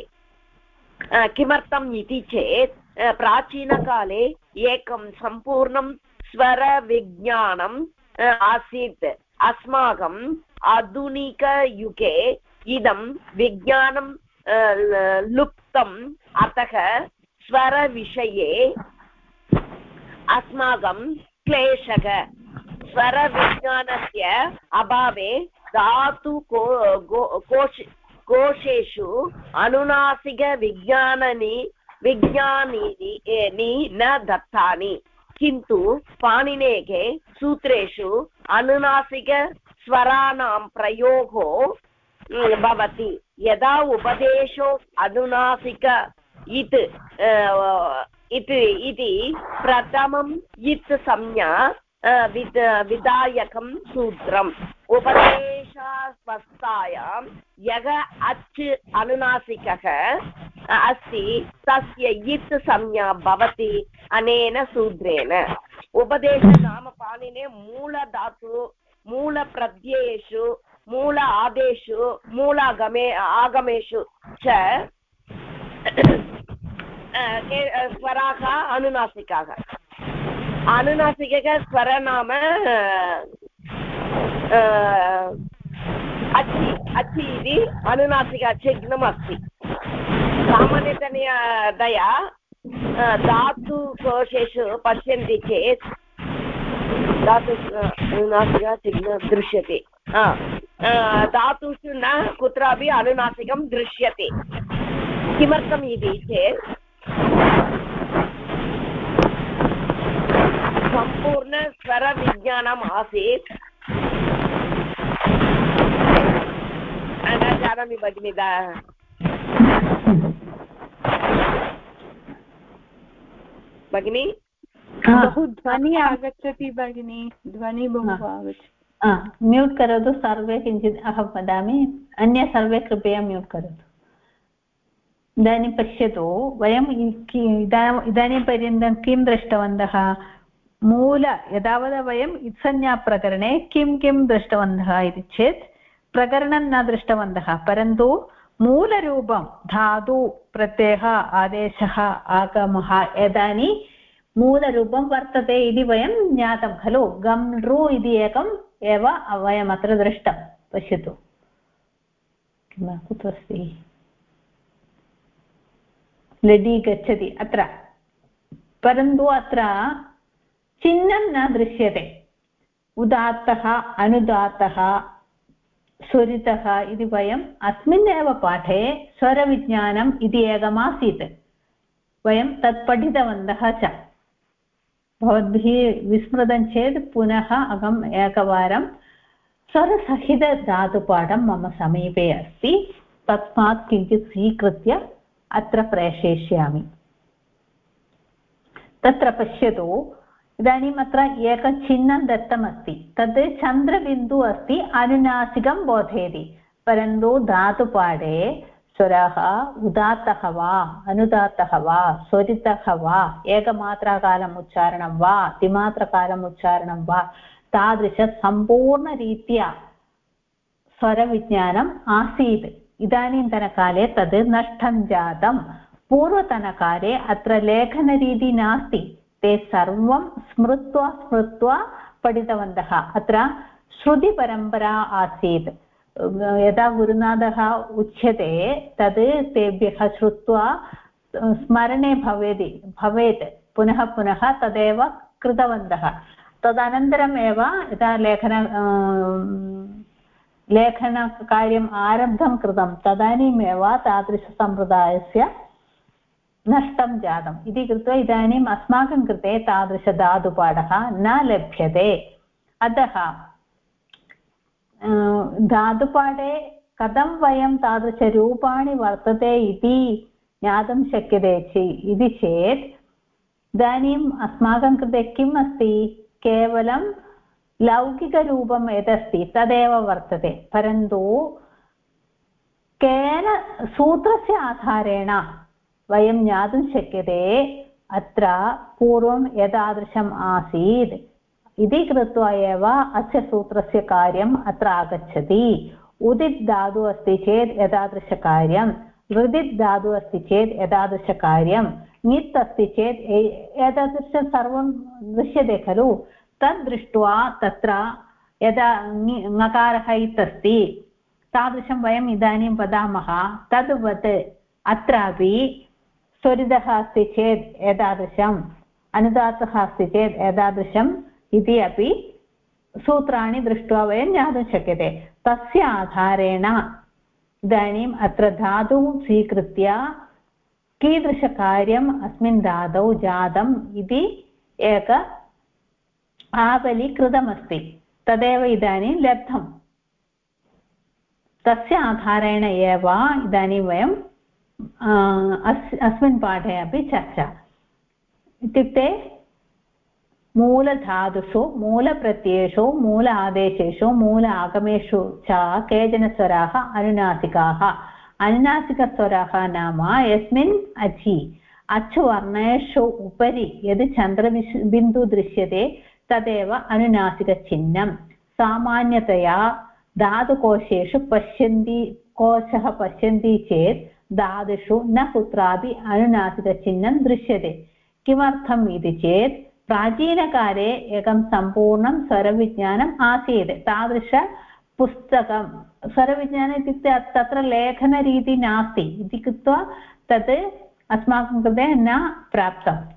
किमर्थम् इति चेत् प्राचीनकाले एकं सम्पूर्णं स्वरविज्ञानम् आसीत्। अस्माकम् आधुनिकयुगे इदं विज्ञानं लुप्तम् अतः स्वरविषये अस्माकं क्लेशः। स्वरविज्ञानस्य अभावे धातु को कोश, कोशेषु अनुनासिकविज्ञाननि विज्ञानी न दत्तानि। किन्तु पाणिनेः सूत्रेषु अनुनासिकस्वराणां प्रयोगो भवति। यदा उपदेशो अनुनासिक इत् इति प्रथमम् इत् संज्ञा विद, विधायकं सूत्रम्। उपदेशावस्थायां यः अच् अनुनासिकः अस्ति, तस्य इत् संज्ञा भवति अनेन सूत्रेण। उपदेश पाणिने मूलधातु, मूलप्रत्ययेषु, मूल आदेशु मूलागमे, आगमेषु च स्वराः अनुनासिकाः। अनुनासिकः स्वर नाम अचि अचि इति अनुनासिकचिह्नम् अस्ति सामान्यतया धातुकोशेषु पश्यन्ति चेत् धातु अनुनासिकचिह्नं दृश्यते। धातुषु न, कुत्रापि अनुनासिकं दृश्यते। किमर्थम् इति चेत् सम्पूर्णस्वरविज्ञानम् आसीत्। न जानामि भगिनि भगिनि? बहु ध्वनि आगच्छति भगिनि। ध्वनि बहु आगच्छति। म्यूट् करोतु सर्वे किञ्चित् अहं वदामि। अन्य सर्वे कृपया म्यूट् करोतु। इदानीं पश्यतु वयम् इदानीं पर्यन्तं किं दृष्टवन्तः? मूल यदावद वयम् इत्संज्ञाप्रकरणे किं किं दृष्टवन्तः इति चेत् प्रकरणं न दृष्टवन्तः परन्तु मूलरूपं धातु प्रत्ययः आदेशः आगमः एतानि मूलरूपं वर्तते इति वयं ज्ञातं, खलु? गम् रू इति एकम् एव वयम् दृष्टं, पश्यतु। कुत्र अस्ति? लडि गच्छति, अत्र। परन्तु अत्र चिह्नं न दृश्यते। उदात्तः, अनुदात्तः स्वरितः इति वयम् अस्मिन् एव पाठे स्वरविज्ञानम् इति एकमासीत् वयं तत् पठितवन्तः च भवद्भिः विस्मृतं चेत् पुनः अहम् एकवारं स्वरसहितधातुपाठं मम समीपे अस्ति तस्मात् किञ्चित् स्वीकृत्य अत्र प्रेषयिष्यामि तत्र पश्यतु इदानीम् अत्र एकचिह्नं दत्तमस्ति। तद् चन्द्रबिन्दुः अस्ति, अनुनासिकं बोधयति परन्तु धातुपाठे स्वरः उदात्तः वा, अनुदात्तः वा, स्वरितः वा, एकमात्राकालम् उच्चारणं वा, द्विमात्रकालम् उच्चारणं वा, तादृशसम्पूर्णरीत्या स्वरविज्ञानम् आसीत्। इदानीन्तनकाले तद् नष्टं जातं। पूर्वतनकाले अत्र लेखनरीति नास्ति। ते सर्वं स्मृत्वा स्मृत्वा पठितवन्तः। अत्र श्रुतिपरम्परा आसीत्। यदा गुरुनाथः उच्यते, तद् तेभ्यः श्रुत्वा स्मरणे भवेत् भवेत्। पुनः पुनः तदेव कृतवन्तः। तदनन्तरम् एव यदा लेखन लेखनकार्यम् आरब्धं कृतं, तदानीमेव तादृशसम्प्रदायस्य नष्टं जातम्। इति कृत्वा इदानीम् अस्माकं कृते तादृशधातुपाठः न लभ्यते। अतः धातुपाठे कथं वयं तादृशरूपाणि वर्तते इति ज्ञातुं शक्यते इति चेत् इदानीम् अस्माकं कृते किम् अस्ति? केवलं लौकिकरूपं यदस्ति, तदेव वर्तते। परन्तु केन सूत्रस्य आधारेण वयं ज्ञातुं शक्यते अत्र पूर्वं यदादृशम् आसीत्। इति कृत्वा एव अस्य सूत्रस्य कार्यम् अत्र आगच्छति। उदित् धातु अस्ति चेत् एतादृशकार्यं लृदित् धातु अस्ति चेत् एतादृशकार्यं, ङित् अस्ति चेत् एतादृश सर्वं दृश्यते खलु। तद् दृष्ट्वा तत्र यदा ङकारः इत् अस्ति, तादृशं वयम् इदानीं वदामः, तद्वत् अत्रापि स्वरितः अस्ति चेत् एतादृशम् अनुदातः अस्ति चेत् एतादृशं इति अपि सूत्राणि दृष्ट्वा वयं ज्ञातुं शक्यते। तस्य आधारेण इदानीम् अत्र धातुं स्वीकृत्य कीदृशकार्यम् अस्मिन् धातौ जातम् इति एक आवली कृतमस्ति तदेव इदानीं लब्धम्। तस्य आधारेण एव इदानीं वयं अस् अस्मिन् पाठे अपि चर्चा इत्युक्ते मूलधातुषु मूलप्रत्ययेषु मूल आदेशेषु मूल आगमेषु च केचन स्वराः अनुनासिकाः अनुनासिकस्वराः नाम यस्मिन् अचि अचुवर्णेषु उपरि यद् चन्द्रविश् बिन्दु दृश्यते तदेव अनुनासिकचिह्नं सामान्यतया धातुकोशेषु पश्यन्ति कोशः पश्यन्ति चेत् धातुषु न कुत्रापि अनुनासिकचिह्नं दृश्यते। किमर्थम् इति चेत् प्राचीनकाले एकं सम्पूर्णं स्वरविज्ञानम् आसीत्। तादृश पुस्तकं, स्वरविज्ञानम् इत्युक्ते तत्र लेखनरीतिः नास्ति। इति कृत्वा तत् अस्माकं कृते न प्राप्तम्।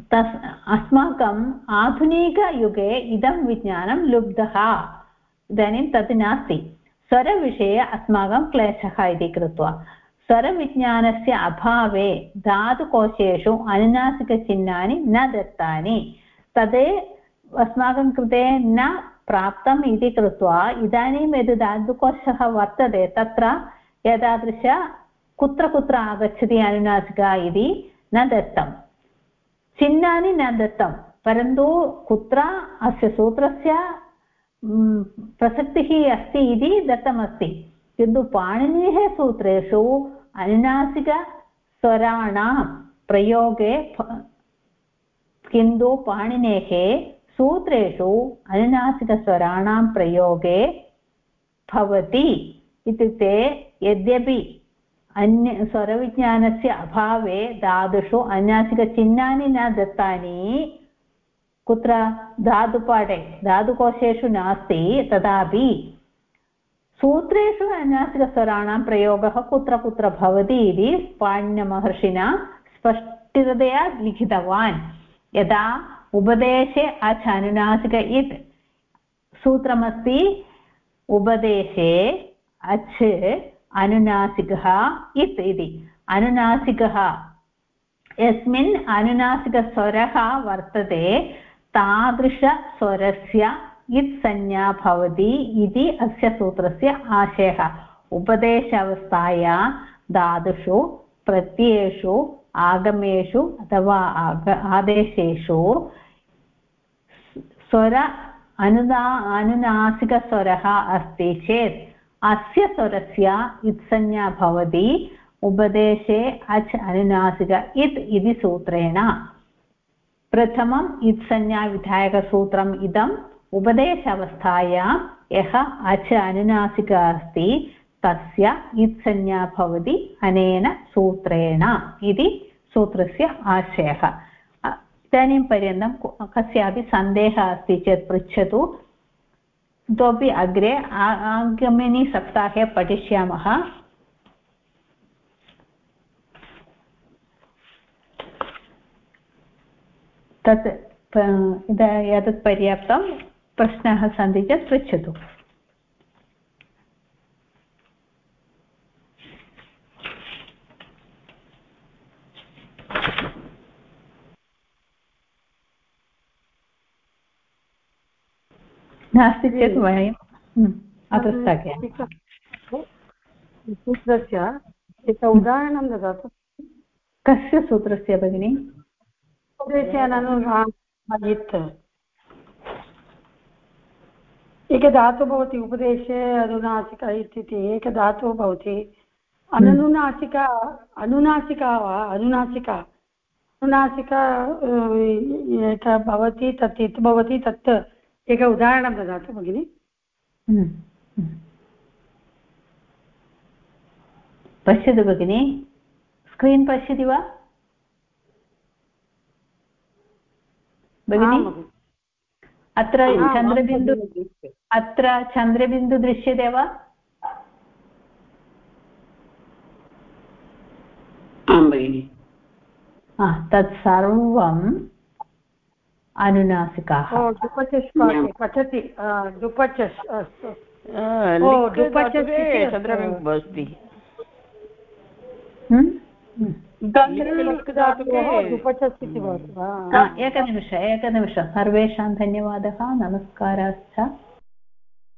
तस्, अस्माकम् आधुनिकयुगे इदं विज्ञानं लुब्धः। इदानीं तत् नास्ति। स्वरविषये अस्माकं क्लेशः इति कृत्वा स्वरविज्ञानस्य अभावे धातुकोशेषु अनुनासिकचिह्नानि न दत्तानि तद् अस्माकं कृते न प्राप्तम् इति कृत्वा इदानीं यद् धातुकोशः वर्तते तत्र एतादृश कुत्र कुत्र आगच्छति अनुनासिका इति न दत्तं चिह्नानि न दत्तं परन्तु कुत्र अस्य सूत्रस्य प्रसक्तिः अस्ति इति दत्तमस्ति। किन्तु पाणिनेः सूत्रेषु अनुनासिकस्वराणां प्रयोगे किन्तु पाणिनेः सूत्रेषु अनुनासिकस्वराणां प्रयोगे भवति इत्युक्ते यद्यपि अन्य, स्वरविज्ञानस्य अभावे धातुषु अनुनासिकचिह्नानि न दत्तानि कुत्र धातुपाठे धातुकोशेषु नास्ति, तथापि सूत्रेषु अनुनासिकस्वराणां प्रयोगः कुत्र कुत्र भवति इति पाणिनमहर्षिणा स्पष्टतया लिखितवान्। यदा उपदेशे अच् अनुनासिक इत् सूत्रमस्ति, उपदेशे अच् अनुनासिकः इत् इति। अनुनासिकः, यस्मिन् अनुनासिकस्वरः वर्तते तादृशस्वरस्य इत् संज्ञा भवति इति अस्य सूत्रस्य आशयः। उपदेश अवस्थाया धातुषु प्रत्ययेषु, आगमेषु अथवा आदेशेषु स्वर अनुदा अनुनासिकस्वरः अस्ति चेत् अस्य स्वरस्य इत्संज्ञा भवति। उपदेशे अच् अनुनासिक इत् इति सूत्रेण प्रथमम् इत्संज्ञाविधायकसूत्रम् इदम् उपदेश अवस्थायां यः अच् अनुनासिक अस्ति, तस्य इत्संज्ञा भवति अनेन सूत्रेण इति सूत्रस्य आशयः। इदानीं पर्यन्तं कस्यापि सन्देहः अस्ति चेत् पृच्छतु। इतोपि अग्रे आगामिनि सप्ताहे पठिष्यामः। तत् एतत् पर्याप्तं प्रश्नाः सन्ति चेत् पृच्छतु। नास्ति चेत् वयम् अत्र स्थगयामः सूत्रस्य एक उदाहरणं ददातु। कस्य सूत्रस्य भगिनि? उपदेशेननुरात् एकधातु भवति उपदेशे अनुनासिक इत्युक्ते एकधातुः भवति अननुनासिका अनुनासिका वा अनुनासिका अनुनासिका एक भवति तत् इत् भवति तत् एक उदाहरणं ददातु भगिनि पश्यतु भगिनि स्क्रीन् पश्यति वा भगिनि? अत्र चन्द्रबिन्दु अत्र चन्द्रबिन्दु दृश्यते वा? आं भगिनि। तत् सर्वम् अनुनासिकाः। पठति अस्ति। एकनिमिष एकनिमिष सर्वेषां धन्यवादः नमस्काराश्च।